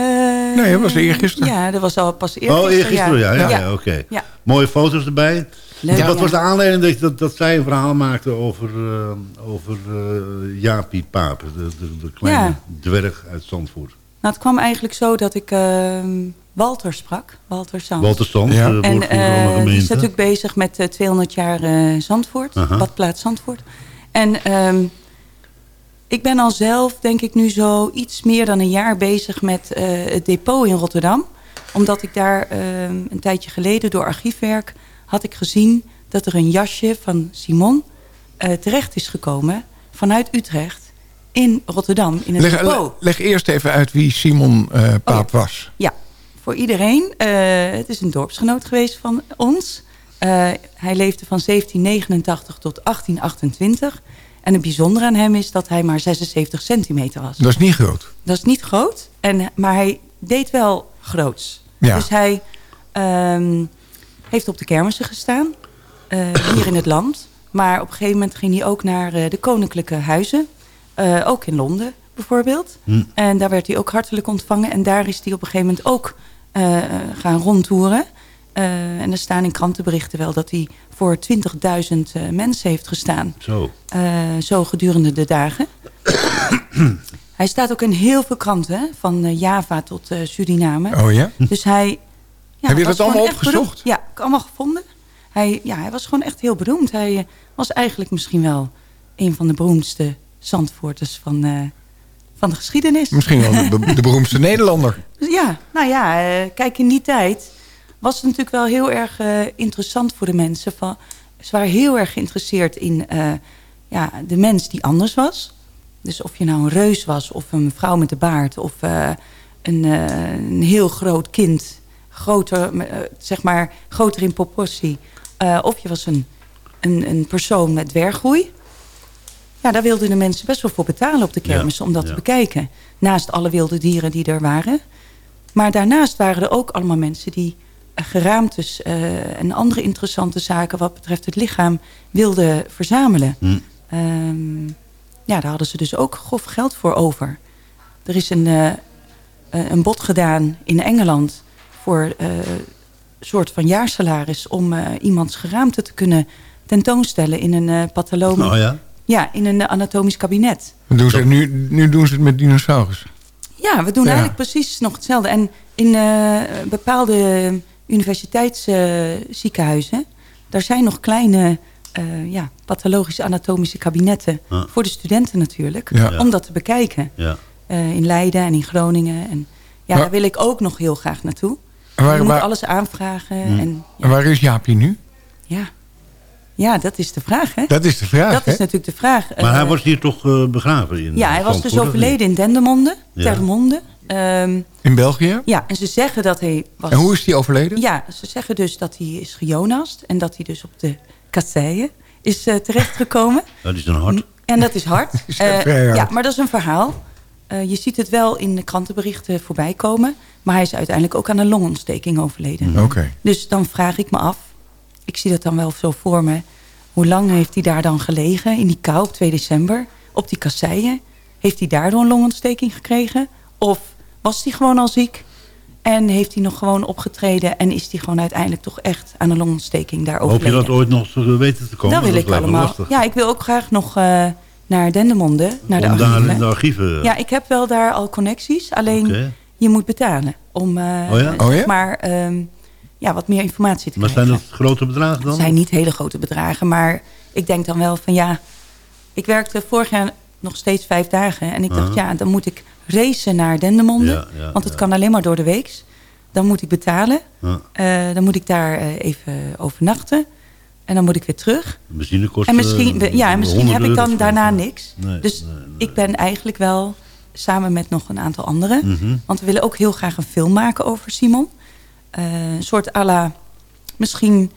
Nee, dat was eergisteren. Ja, dat was al pas eergisteren. Oh, eergisteren, ja. ja, ja, ja oké. Ja. Mooie foto's erbij. Leuk, wat ja. was de aanleiding dat, dat, dat zij een verhaal maakte over, uh, over uh, Jaapie Paap, de, de, de kleine Ja. dwerg uit Zandvoort? Nou, het kwam eigenlijk zo dat ik uh, Walter sprak. Walter Sands. Walter Sands, Ja. de En woordvoerder van de eh, die is natuurlijk bezig met eh, 200 jaar eh, Zandvoort. Aha. Badplaats Zandvoort. En ehm, ik ben al zelf, denk ik, nu zo iets meer dan een jaar bezig met eh, het depot in Rotterdam. Omdat ik daar ehm, een tijdje geleden door archiefwerk had ik gezien dat er een jasje van Simon eh, terecht is gekomen vanuit Utrecht in Rotterdam in het Leg, depot. le- leg eerst even uit wie Simon eh, Paap was. Ja, voor iedereen. Het is een dorpsgenoot geweest van ons. Hij leefde van 1789 tot 1828. En het bijzondere aan hem is dat hij maar 76 centimeter was. Dat is niet groot. Dat is niet groot, en, maar hij deed wel groots. Ja. Dus hij ehm, heeft op de kermissen gestaan, eh, hier in het land. Maar op een gegeven moment ging hij ook naar eh, de koninklijke huizen. eh, ook in Londen bijvoorbeeld. Hm. En daar werd hij ook hartelijk ontvangen. En daar is hij op een gegeven moment ook eh, gaan rondtoeren. Eh, en er staan in krantenberichten wel dat hij voor 20.000 eh, mensen heeft gestaan. Zo. Eh, zo gedurende de dagen. hij staat ook in heel veel kranten, van Java tot Suriname. Oh ja? Dus hij... Ja, Heb je dat allemaal opgezocht? Ja, allemaal gevonden. Hij, ja, hij was gewoon echt heel beroemd. Hij was eigenlijk misschien wel een van de beroemdste Zandvoorters van, van de geschiedenis. Misschien wel de, de beroemdste Nederlander. Ja, nou ja, kijk, in die tijd was het natuurlijk wel heel erg eh, interessant voor de mensen. Van, ze waren heel erg geïnteresseerd in eh, ja, de mens die anders was. Dus of je nou een reus was, of een vrouw met de baard, of eh, een, een heel groot kind, groter, zeg maar, groter in proportie. Of je was een, een, een persoon met dwerggroei. Ja, daar wilden de mensen best wel voor betalen op de kermis Ja, om dat ja. te bekijken. Naast alle wilde dieren die er waren. Maar daarnaast waren er ook allemaal mensen die geraamtes eh, en andere interessante zaken wat betreft het lichaam wilden verzamelen. Hm. Ehm, ja, daar hadden ze dus ook grof geld voor over. Er is een, eh, eh, een bod gedaan in Engeland voor eh, een soort van jaarsalaris om eh, iemands geraamte te kunnen tentoonstellen in een eh pathologie. Oh ja? Ja, in een anatomisch kabinet. Doen ze, nu, nu doen ze het met dinosaurus. Ja, we doen Ja. eigenlijk precies nog hetzelfde. En in eh, bepaalde universiteitsziekenhuizen... daar zijn nog kleine eh, ja, pathologische anatomische kabinetten... Ah. voor de studenten natuurlijk, Ja. om dat te bekijken. Ja. Eh, in Leiden en in Groningen. En, ja, Maar- daar wil ik ook nog heel graag naartoe. En waar- je moet waar- alles aanvragen. Hmm. En, En waar is Jaapie nu? ja. ja, dat is de vraag, hè? Dat is de vraag, Dat hè? is natuurlijk de vraag. Maar hij Eh, was hier toch begraven? In Ja, hij was dus overleden in Dendermonde, Ja. Termonde. Ehm, In België? ja, en ze zeggen dat hij was... En hoe is die overleden? Ja, ze zeggen dus dat hij is gejonast en dat hij dus op de kasseien is eh, terechtgekomen. Dat is een hart. En dat is hard. is Eh, hard. Ja, maar dat is een verhaal. Eh, je ziet het wel in de krantenberichten voorbij komen. Maar hij is uiteindelijk ook aan een longontsteking overleden. Oké. Dus dan vraag ik me af, ik zie dat dan wel zo voor me... hoe lang heeft hij daar dan gelegen in die kou op 2 december... op die kasseien? Heeft hij daardoor een longontsteking gekregen? Of was hij gewoon al ziek en heeft hij nog gewoon opgetreden... en is hij gewoon uiteindelijk toch echt aan een longontsteking daar Hoop je dat ooit nog te weten te komen? Dat wil Dat ik allemaal. lastig. Ja, ik wil ook graag nog eh, naar Dendermonde, naar de Om daar archieven. in de archieven... Ja, ik heb wel daar al connecties. Alleen je moet betalen om eh, Oh ja? Oh ja? maar, ehm, ja, wat meer informatie te Maar krijgen. zijn dat grote bedragen dan? Het zijn niet hele grote bedragen, maar ik denk dan wel van ja... Ik werkte vorig jaar nog steeds vijf dagen. En ik dacht, ja, dan moet ik racen naar Dendermonde. Ja, ja, want het ja. kan alleen maar door de weeks. Dan moet ik betalen. Eh, dan moet ik daar eh, even overnachten. En dan moet ik weer terug. Benzine kost En misschien, ja, en misschien heb ik dan daarna niks. Nee, dus nee, ik ben eigenlijk wel samen met nog een aantal anderen. Mhm. Want we willen ook heel graag een film maken over Simon. Eh, een soort à la, misschien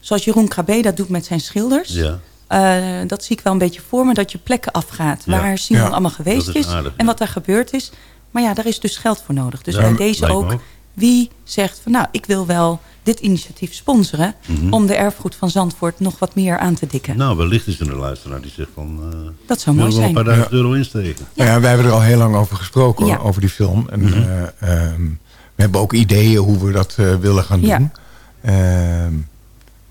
zoals Jeroen Krabbe dat doet met zijn schilders. Ja. Eh, dat zie ik wel een beetje voor me, dat je plekken afgaat Ja. waar Simon Ja. allemaal geweest is. is aardig, en ja. wat daar gebeurd is. Maar ja, daar is dus geld voor nodig. Dus Ja, bij deze ook, ook. wie zegt van nou, ik wil wel dit initiatief sponsoren... Mhm. om de erfgoed van Zandvoort nog wat meer aan te dikken. Nou, wellicht is er een luisteraar die zegt van... eh Dat zou mooi zijn. een paar duizend euro insteken. Nou ja, wij hebben er al heel lang over gesproken, hoor, over die film. En, Mhm. eh, ehm, we hebben ook ideeën hoe we dat willen gaan Ja. doen. Ehm,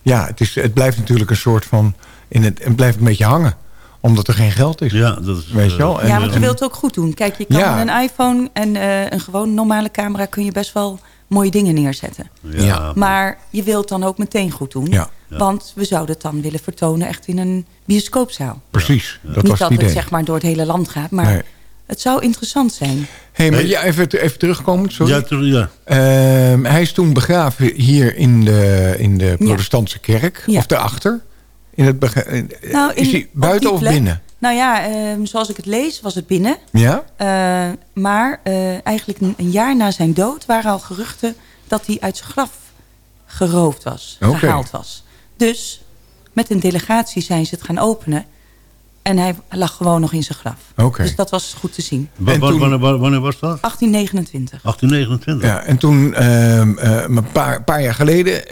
ja, het, is, het blijft natuurlijk een soort van... In het, het blijft een beetje hangen, omdat er geen geld is. Ja, dat is... Weet je wel? eh, En- ja, want je en- wilt het ook goed doen. Kijk, je kan Ja. met een iPhone en eh, een gewoon normale camera... kun je best wel mooie dingen neerzetten. ja, Ja. Maar je wilt het dan ook meteen goed doen. Ja. Want we zouden het dan willen vertonen echt in een bioscoopzaal. Precies, dat Niet was dat het idee. het zeg maar door het hele land gaat, maar Nee. het zou interessant zijn. Hey, maar Hey. ja, even, even terugkomen, sorry. Ja, ter- ja. Ehm, hij is toen begraven hier in de, in de protestantse kerk. Ja. Of daarachter. In het begin, Nou, is hij buiten of binnen? Nou ja, ehm, zoals ik het lees was het binnen. Ja? Eh, maar eh, eigenlijk een, een jaar na zijn dood waren al geruchten dat hij uit zijn graf geroofd was, Oké. gehaald was. Dus met een delegatie zijn ze het gaan openen. En hij lag gewoon nog in zijn graf. Oké. Dus dat was goed te zien. Wa- wa- wanneer, was dat? 1829. 1829. Ja, en toen, ehm, eh, een paar, paar jaar geleden,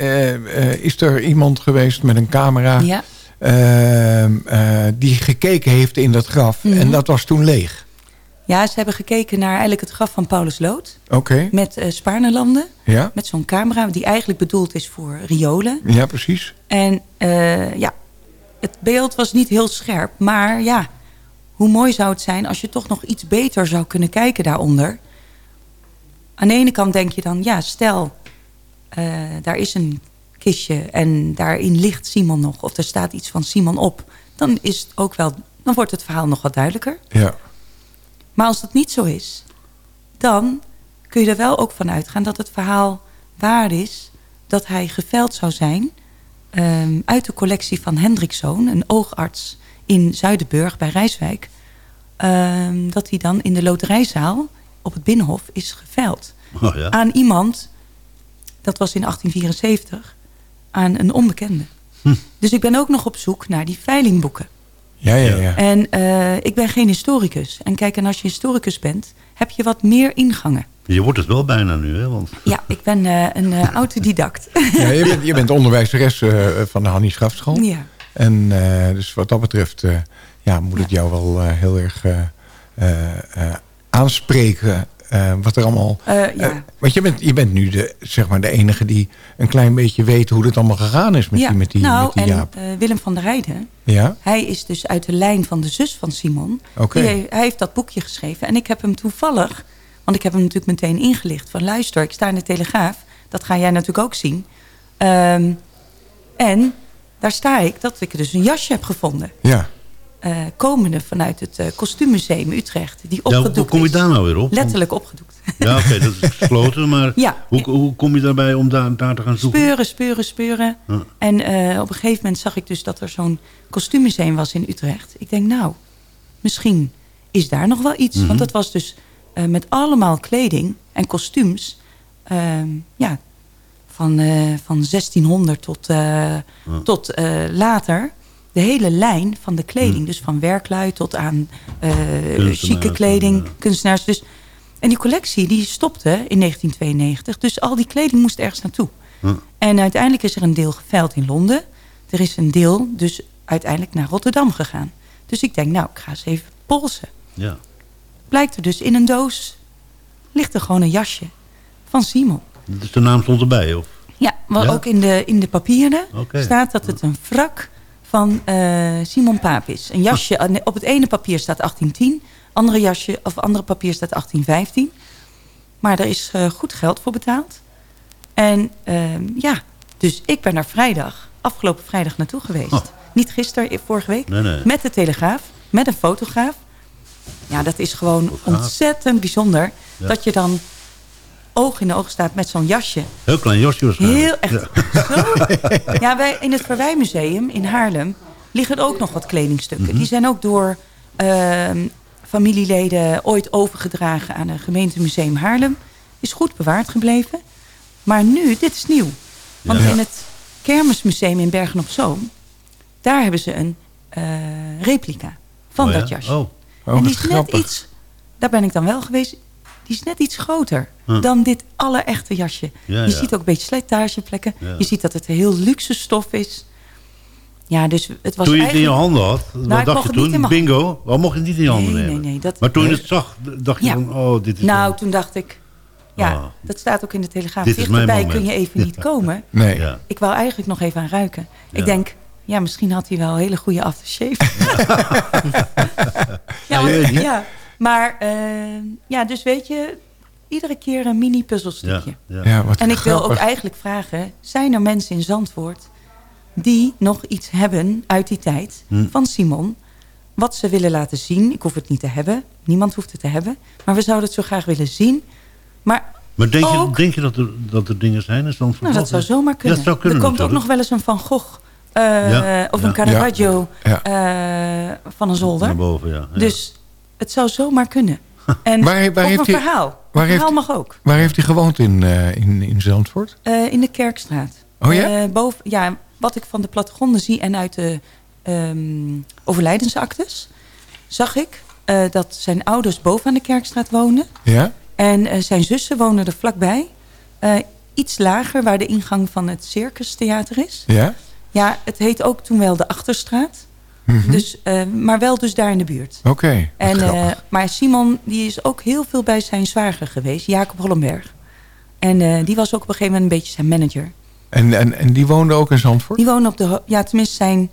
is er iemand geweest met een camera... Ja. Ehm, eh, die gekeken heeft in dat graf. Mhm. En dat was toen leeg. Ja, ze hebben gekeken naar eigenlijk het graf van Paulus Lood. Oké, Met eh Spaarnerlanden. ja. Met zo'n camera die eigenlijk bedoeld is voor riolen. ja, precies. En eh, ja, het beeld was niet heel scherp. Maar ja, hoe mooi zou het zijn als je toch nog iets beter zou kunnen kijken daaronder. Aan de ene kant denk je dan, ja, stel, daar is een kistje en daarin ligt Simon nog. Of er staat iets van Simon op. Dan, is het ook wel, dan wordt het verhaal nog wat duidelijker. Ja. Maar als dat niet zo is, dan kun je er wel ook van uitgaan dat het verhaal waar is. Dat hij geveld zou zijn ehm, uit de collectie van Hendrikszoon, een oogarts in Zuidenburg bij Rijswijk. ehm, dat hij dan in de loterijzaal op het Binnenhof is geveld. Oh, ja. Aan iemand, dat was in 1874, aan een onbekende. Hm. Dus ik ben ook nog op zoek naar die veilingboeken. Ja, ja, ja. En eh, ik ben geen historicus. En kijk, en als je historicus bent, heb je wat meer ingangen. Je wordt het wel bijna nu, hè? Want... Ja, ik ben eh, een eh, autodidact. ja je, bent, je bent onderwijzeres eh, van de Hannie Schafschool. Ja. En eh, dus wat dat betreft eh, ja, moet het jou wel heel erg eh, eh, eh, aanspreken... eh, wat er allemaal... Eh, ja. eh, want je bent, je bent nu de, zeg maar de enige die een klein beetje weet hoe het allemaal gegaan is met ja. die, met die, nou, met die en Jaap. Willem van der Rijden, Ja? hij is dus uit de lijn van de zus van Simon. Die, hij heeft dat boekje geschreven. En ik heb hem toevallig, want ik heb hem natuurlijk meteen ingelicht. Van luister, ik sta in de Telegraaf. Dat ga jij natuurlijk ook zien. Ehm, en daar sta ik dat ik dus een jasje heb gevonden. Ja. Eh, komende vanuit het eh, kostuummuseum Utrecht. Die Ja, opgedoekt hoe kom je daar nou weer op? Letterlijk opgedoekt. Ja, oké, dat is gesloten. Maar Ja. hoe, hoe kom je daarbij om daar, daar te gaan zoeken? Speuren, speuren, speuren. Ja. En eh, op een gegeven moment zag ik dus dat er zo'n kostuummuseum was in Utrecht. Ik denk, nou, misschien is daar nog wel iets. Mhm. Want dat was dus met allemaal kleding en kostuums. ehm, ja, van, van 1600 tot, tot later. De hele lijn van de kleding. Dus van werklui tot aan eh chique kleding, kunstenaars. Dus, en die collectie die stopte in 1992. Dus al die kleding moest ergens naartoe. En uiteindelijk is er een deel geveild in Londen. Er is een deel dus uiteindelijk naar Rotterdam gegaan. Dus ik denk, nou, ik ga eens even polsen. Ja. Blijkt er dus in een doos, ligt er gewoon een jasje van Simon. Dus de naam stond erbij, of? Ja, maar Ja? ook in de, in de papieren staat dat het een wrak van eh, Simon Paap is. Een jasje, eh, op het ene papier staat 1810, andere jasje of andere papier staat 1815. Maar er is eh, goed geld voor betaald. En ehm, ja, dus ik ben daar vrijdag, afgelopen vrijdag naartoe geweest. Oh. Niet gisteren, vorige week. Nee, nee. Met de Telegraaf, met een fotograaf. Ja, dat is gewoon ontzettend bijzonder. Ja. Dat je dan oog in de oog staat met zo'n jasje. Heel klein Josje waarschijnlijk. Heel echt. Ja. Ja, wij, in het Verwijmuseum in Haarlem liggen ook nog wat kledingstukken. Mhm. Die zijn ook door ehm, familieleden ooit overgedragen aan het gemeentemuseum Haarlem. Is goed bewaard gebleven. Maar nu, dit is nieuw. Want Ja. in het Kermismuseum in Bergen op Zoom... daar hebben ze een eh, replica van Oh ja? dat jasje. Oh. Oh, en die wat is net grappig. iets... Daar ben ik dan wel geweest. Die is net iets groter Huh. dan dit allerechte jasje. Ja, je ja. ziet ook een beetje slijtageplekken. Ja. Je ziet dat het heel luxe stof is. Ja, dus het was Toen je het in je handen had, Nou, wat ik dacht je toen? Bingo? Waarom mocht je het niet in je handen Nee, nemen? nee, nee, dat- maar toen je het zag, dacht je Ja. van, oh, dit is... Nou, wel- toen dacht ik... Ja, Ah. dat staat ook in de Telegraaf. Dichterbij kun je even niet komen. Nee. Ja. Ik wou eigenlijk nog even aan ruiken. Ja. Ik denk, ja, misschien had hij wel een hele goede aftershave. ja, je weet want- niet. ja, maar eh, ja, dus weet je, iedere keer een mini Ja, puzzelstukje. ja. Ja, wat En ik wil ook eigenlijk vragen, zijn er mensen in Zandvoort die nog iets hebben uit die tijd Hm. van Simon, wat ze willen laten zien? Ik hoef het niet te hebben, niemand hoeft het te hebben, maar we zouden het zo graag willen zien. Maar Maar denk je, denk je dat, er, dat er dingen zijn in Zandvoort? nou, dat zou zomaar kunnen. Ja, dat zou kunnen er komt ook nog wel eens een Van Gogh eh, Ja, of ja. een Caravaggio Ja. eh, van een zolder. Naar boven, ja. ja. Dus het zou zomaar kunnen. En, Waar- waar heeft een hij- verhaal. waar een heeft- verhaal mag ook. Waar heeft hij gewoond in, eh, in, in Zandvoort? Eh, in de Kerkstraat. Oh ja? Eh, boven, ja, wat ik van de plattegronden zie en uit de ehm, overlijdensaktes... zag ik dat zijn ouders boven aan de Kerkstraat woonden. Ja? En zijn zussen wonen er vlakbij. Iets lager, waar de ingang van het Circus Theater is. Ja? Ja, het heet ook toen wel de Achterstraat. Mhm. Dus, eh, maar wel dus daar in de buurt. Oké, En, eh, maar Simon die is ook heel veel bij zijn zwager geweest, Jacob Hollenberg. En eh, die was ook op een gegeven moment een beetje zijn manager. En, en, en die woonde ook in Zandvoort? Die woonde op de... Ja, tenminste zijn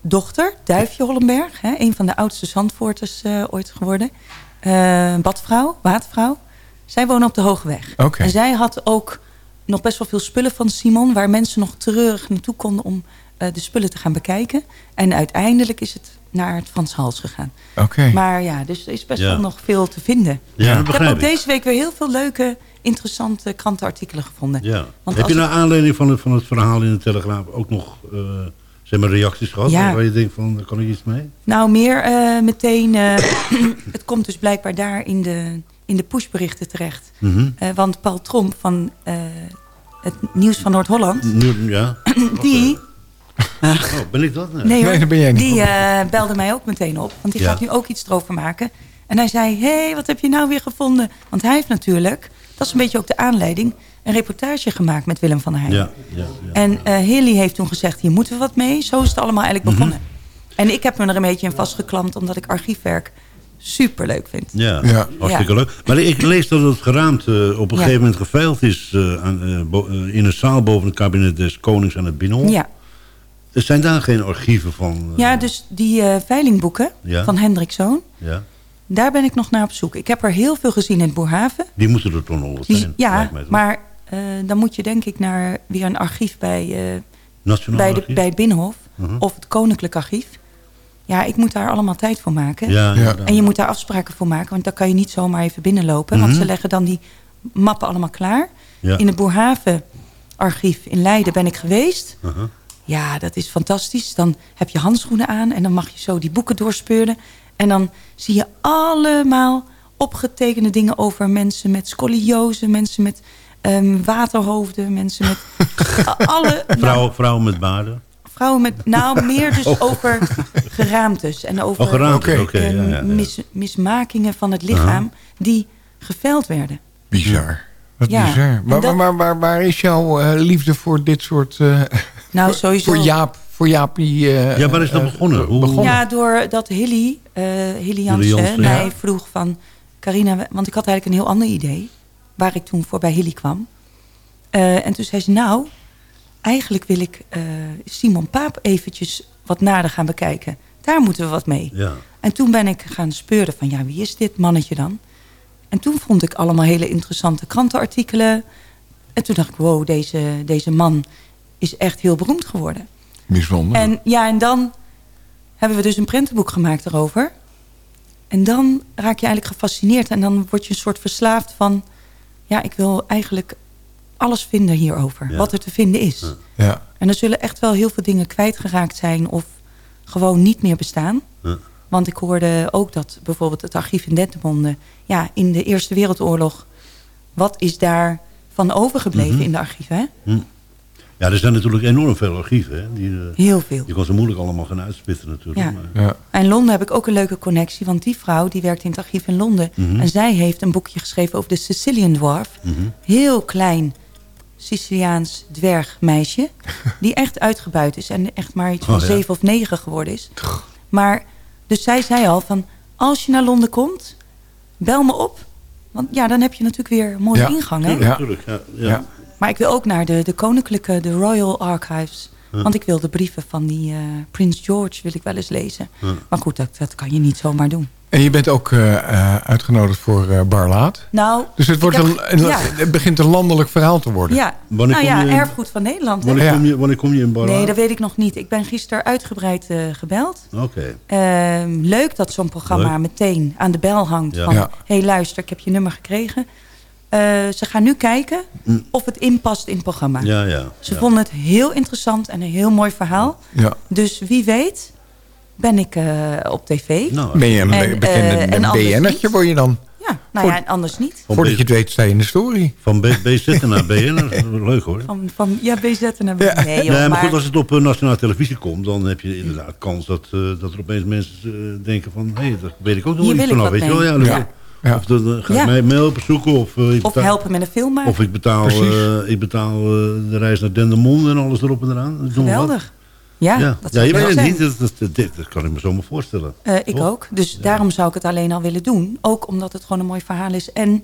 dochter, Duifje Hollenberg. Hè, een van de oudste Zandvoorters eh, ooit geworden. Badvrouw, waadvrouw. Zij woonde op de Hogeweg. Oké. En zij had ook nog best wel veel spullen van Simon... waar mensen nog treurig naartoe konden om de spullen te gaan bekijken. En uiteindelijk is het naar het Frans Hals gegaan. Oké. Maar ja, dus er is best Ja. wel nog veel te vinden. Ja, dat ik heb ook ik. deze week weer heel veel leuke, interessante krantenartikelen gevonden. Ja. Want Heb als je naar aanleiding van het, van het verhaal in de Telegraaf ook nog eh, zeg maar reacties gehad? Ja. Waar je denkt van, daar kan ik iets mee? Nou, meer eh, meteen... eh, het komt dus blijkbaar daar in de, in de pushberichten terecht. Mhm. Eh, want Paul Tromp van eh, het Nieuws van Noord-Holland... Ja. die... Oh, ben ik dat? Nee, hoor, Nee, dat ben jij niet. die eh, belde mij ook meteen op. Want die Ja. gaat nu ook iets erover maken. En hij zei, hé, hey, wat heb je nou weer gevonden? Want hij heeft natuurlijk, dat is een beetje ook de aanleiding... een reportage gemaakt met Willem van der Heijden. Ja, ja, ja. En eh Hilly heeft toen gezegd, hier moeten we wat mee. Zo is het allemaal eigenlijk Mhm. begonnen. En ik heb me er een beetje in vastgeklampt... omdat ik archiefwerk super leuk vind. Ja, Ja. hartstikke leuk. Maar ik lees dat het geraamte op een Ja. gegeven moment geveild is... eh, aan, eh, eh, in een zaal boven het kabinet des Konings aan het Binnenhof. Ja, Er zijn daar geen archieven van? eh, ja dus die eh, veilingboeken Ja. van Hendrik Zoon... ja? daar ben ik nog naar op zoek. Ik heb er heel veel gezien in het Boerhaven. Die moeten er toch nog wel zijn? ja, maar eh, dan moet je denk ik naar weer een archief bij, eh, Nationaal bij, de, bij het Binnenhof. Mhm. Of het Koninklijk Archief. Ja, ik moet daar allemaal tijd voor maken. Ja. En je moet daar afspraken voor maken. Want dan kan je niet zomaar even binnenlopen. Want Mhm. ze leggen dan die mappen allemaal klaar. Ja. In het Boerhaven archief in Leiden ben ik geweest. Uh-huh. Ja, dat is fantastisch. Dan heb je handschoenen aan en dan mag je zo die boeken doorspeuren. En dan zie je allemaal opgetekende dingen over mensen met scoliose, mensen met ehm, waterhoofden, mensen met alle nou, Vrouwen, vrouwen met baarden? vrouwen met nou meer dus Oh. over geraamtes en over Oh, geraamte, Oké. oké. ehm, ja, ja, ja. mis- mismakingen van het lichaam die geveld werden. Bizar. Wat Ja, bizar. Maar, dat- maar, waar, waar is jouw eh, liefde voor dit soort... eh, Nou, voor- sowieso. Voor Jaap, voor Jaapie... eh, Ja, waar is dat eh, begonnen? Hoe- Ja, doordat Hilly, eh Hilly Jansen, Jansen, mij ja. vroeg van... Carina, want ik had eigenlijk een heel ander idee... waar ik toen voor bij Hilly kwam. Eh, en toen zei ze, nou, eigenlijk wil ik eh, Simon Paap eventjes wat nader gaan bekijken. Daar moeten we wat mee. Ja. En toen ben ik gaan speuren van, ja, wie is dit mannetje dan? En toen vond ik allemaal hele interessante krantenartikelen. En toen dacht ik, wow, deze, deze man is echt heel beroemd geworden. Bijzonder. En ja, en dan hebben we dus een prentenboek gemaakt erover. En dan raak je eigenlijk gefascineerd. En dan word je een soort verslaafd van... ja, ik wil eigenlijk alles vinden hierover. Ja. Wat er te vinden is. ja. En er zullen echt wel heel veel dingen kwijtgeraakt zijn... of gewoon niet meer bestaan. Ja. Want ik hoorde ook dat bijvoorbeeld het archief in Dentermonde... ja, in de Eerste Wereldoorlog... wat is daar van overgebleven Mhm. in de archieven? hè? Ja, er zijn natuurlijk enorm veel archieven. Hè? Die, eh, Heel veel. je kan ze moeilijk allemaal gaan uitspitten natuurlijk. Ja. Maar, ja. En in Londen heb ik ook een leuke connectie. Want die vrouw die werkt in het archief in Londen. Mhm. En zij heeft een boekje geschreven over de Sicilian Dwarf. Mhm. Heel klein Siciliaans dwergmeisje. die echt uitgebuit is. En echt maar iets van Oh, ja. zeven of negen geworden is. Maar, dus zij zei al van... Als je naar Londen komt, bel me op. Want ja, dan heb je natuurlijk weer een mooie Ja. ingang. Hè? Ja. tuurlijk, ja, ja. Ja. Maar ik wil ook naar de, de koninklijke, de Royal Archives. Ja. Want ik wil de brieven van die eh, Prins George wil ik wel eens lezen. Ja. Maar goed, dat, dat kan je niet zomaar doen. En je bent ook eh, eh, uitgenodigd voor eh Barlaat. Nou, Dus het, wordt een, heb- een- ja. het begint een landelijk verhaal te worden. ja. Wanneer nou kom ja, je in- erfgoed van Nederland. Wanneer, Ja. kom je, wanneer kom je in Barla? Nee, dat weet ik nog niet. Ik ben gisteren uitgebreid eh, gebeld. Oké. Ehm, leuk dat zo'n programma Leuk. meteen aan de bel hangt. Ja. Van, Ja. hé hey, luister, ik heb je nummer gekregen. Eh, ze gaan nu kijken of het inpast in het programma. Ja, ja. Ze ja. vonden het heel interessant en een heel mooi verhaal. Ja. Dus wie weet ben ik eh, op tv. Nou, Ben je een En, bekende eh, en anders BN'ertje word je dan? Ja, nou ja, en anders niet. Voordat je het weet sta je in de story. Van B- BZ naar BN, leuk hoor. Van, van ja, BZ naar Ja. Nee, joh, nee, maar, maar, goed, als het op eh, nationale televisie komt... dan heb je inderdaad kans dat, eh, dat er opeens mensen eh, denken van... hé, hey, daar weet ik ook nog Hier iets wil ik vanaf. wat Weet je wel? Ja. Ja. Of dan eh, ga ik Ja. mij mail bezoeken. Of, eh, ik of betaal- helpen met een film maken. Of ik betaal, eh, ik betaal de reis naar Dendermonde en alles erop en eraan. Geweldig. Ja, Ja, dat ja je weet het niet. Dat, dat, dat, dat kan ik me zomaar voorstellen. Ik ook. Dus daarom zou ik het alleen al willen doen. Ook omdat het gewoon een mooi verhaal is. En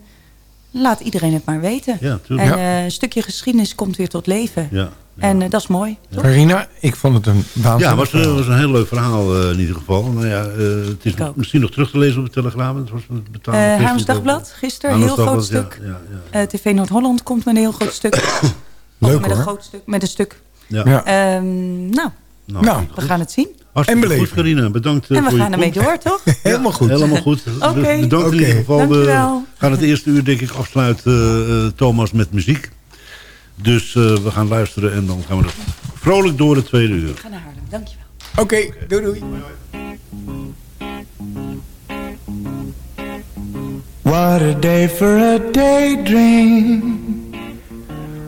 laat iedereen het maar weten. Ja. En eh, een stukje geschiedenis komt weer tot leven. Ja. En eh, dat is mooi. toch? Carina, ik vond het een Ja, waanzinnig het was, verhaal. was een heel leuk verhaal in ieder geval. Nou ja, eh, het is misschien nog terug te lezen op de Telegraaf. Het was betaald. Gisteren Haarlems ook. Dagblad, gisteren, Haarlems heel groot stuk. Ja, ja, ja. Eh, TV Noord-Holland komt met een heel groot stuk. Leuk, met een groot stuk, met een stuk. Ja. Ja. Ehm, nou, Nou, Nou, we gaan het zien. Hartstikke en beleven. goed, Carina. Bedankt eh, En we gaan ermee door, toch? Helemaal goed. Helemaal goed. Oké. Bedankt in Oké. ieder geval. We gaan het eerste uur denk ik afsluiten, eh, eh, Thomas, met muziek. Dus eh, we gaan luisteren en dan gaan we vrolijk door het tweede uur. Ga naar Haarlem, dankjewel. Oké, doei doei. What a day for a daydream.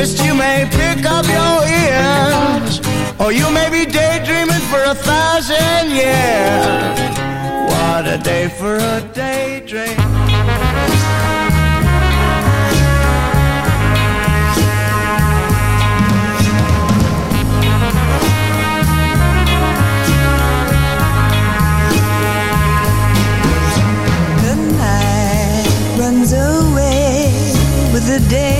You may pick up your ears, or you may be daydreaming for a thousand years. What a day for a daydream. The night runs away with the day.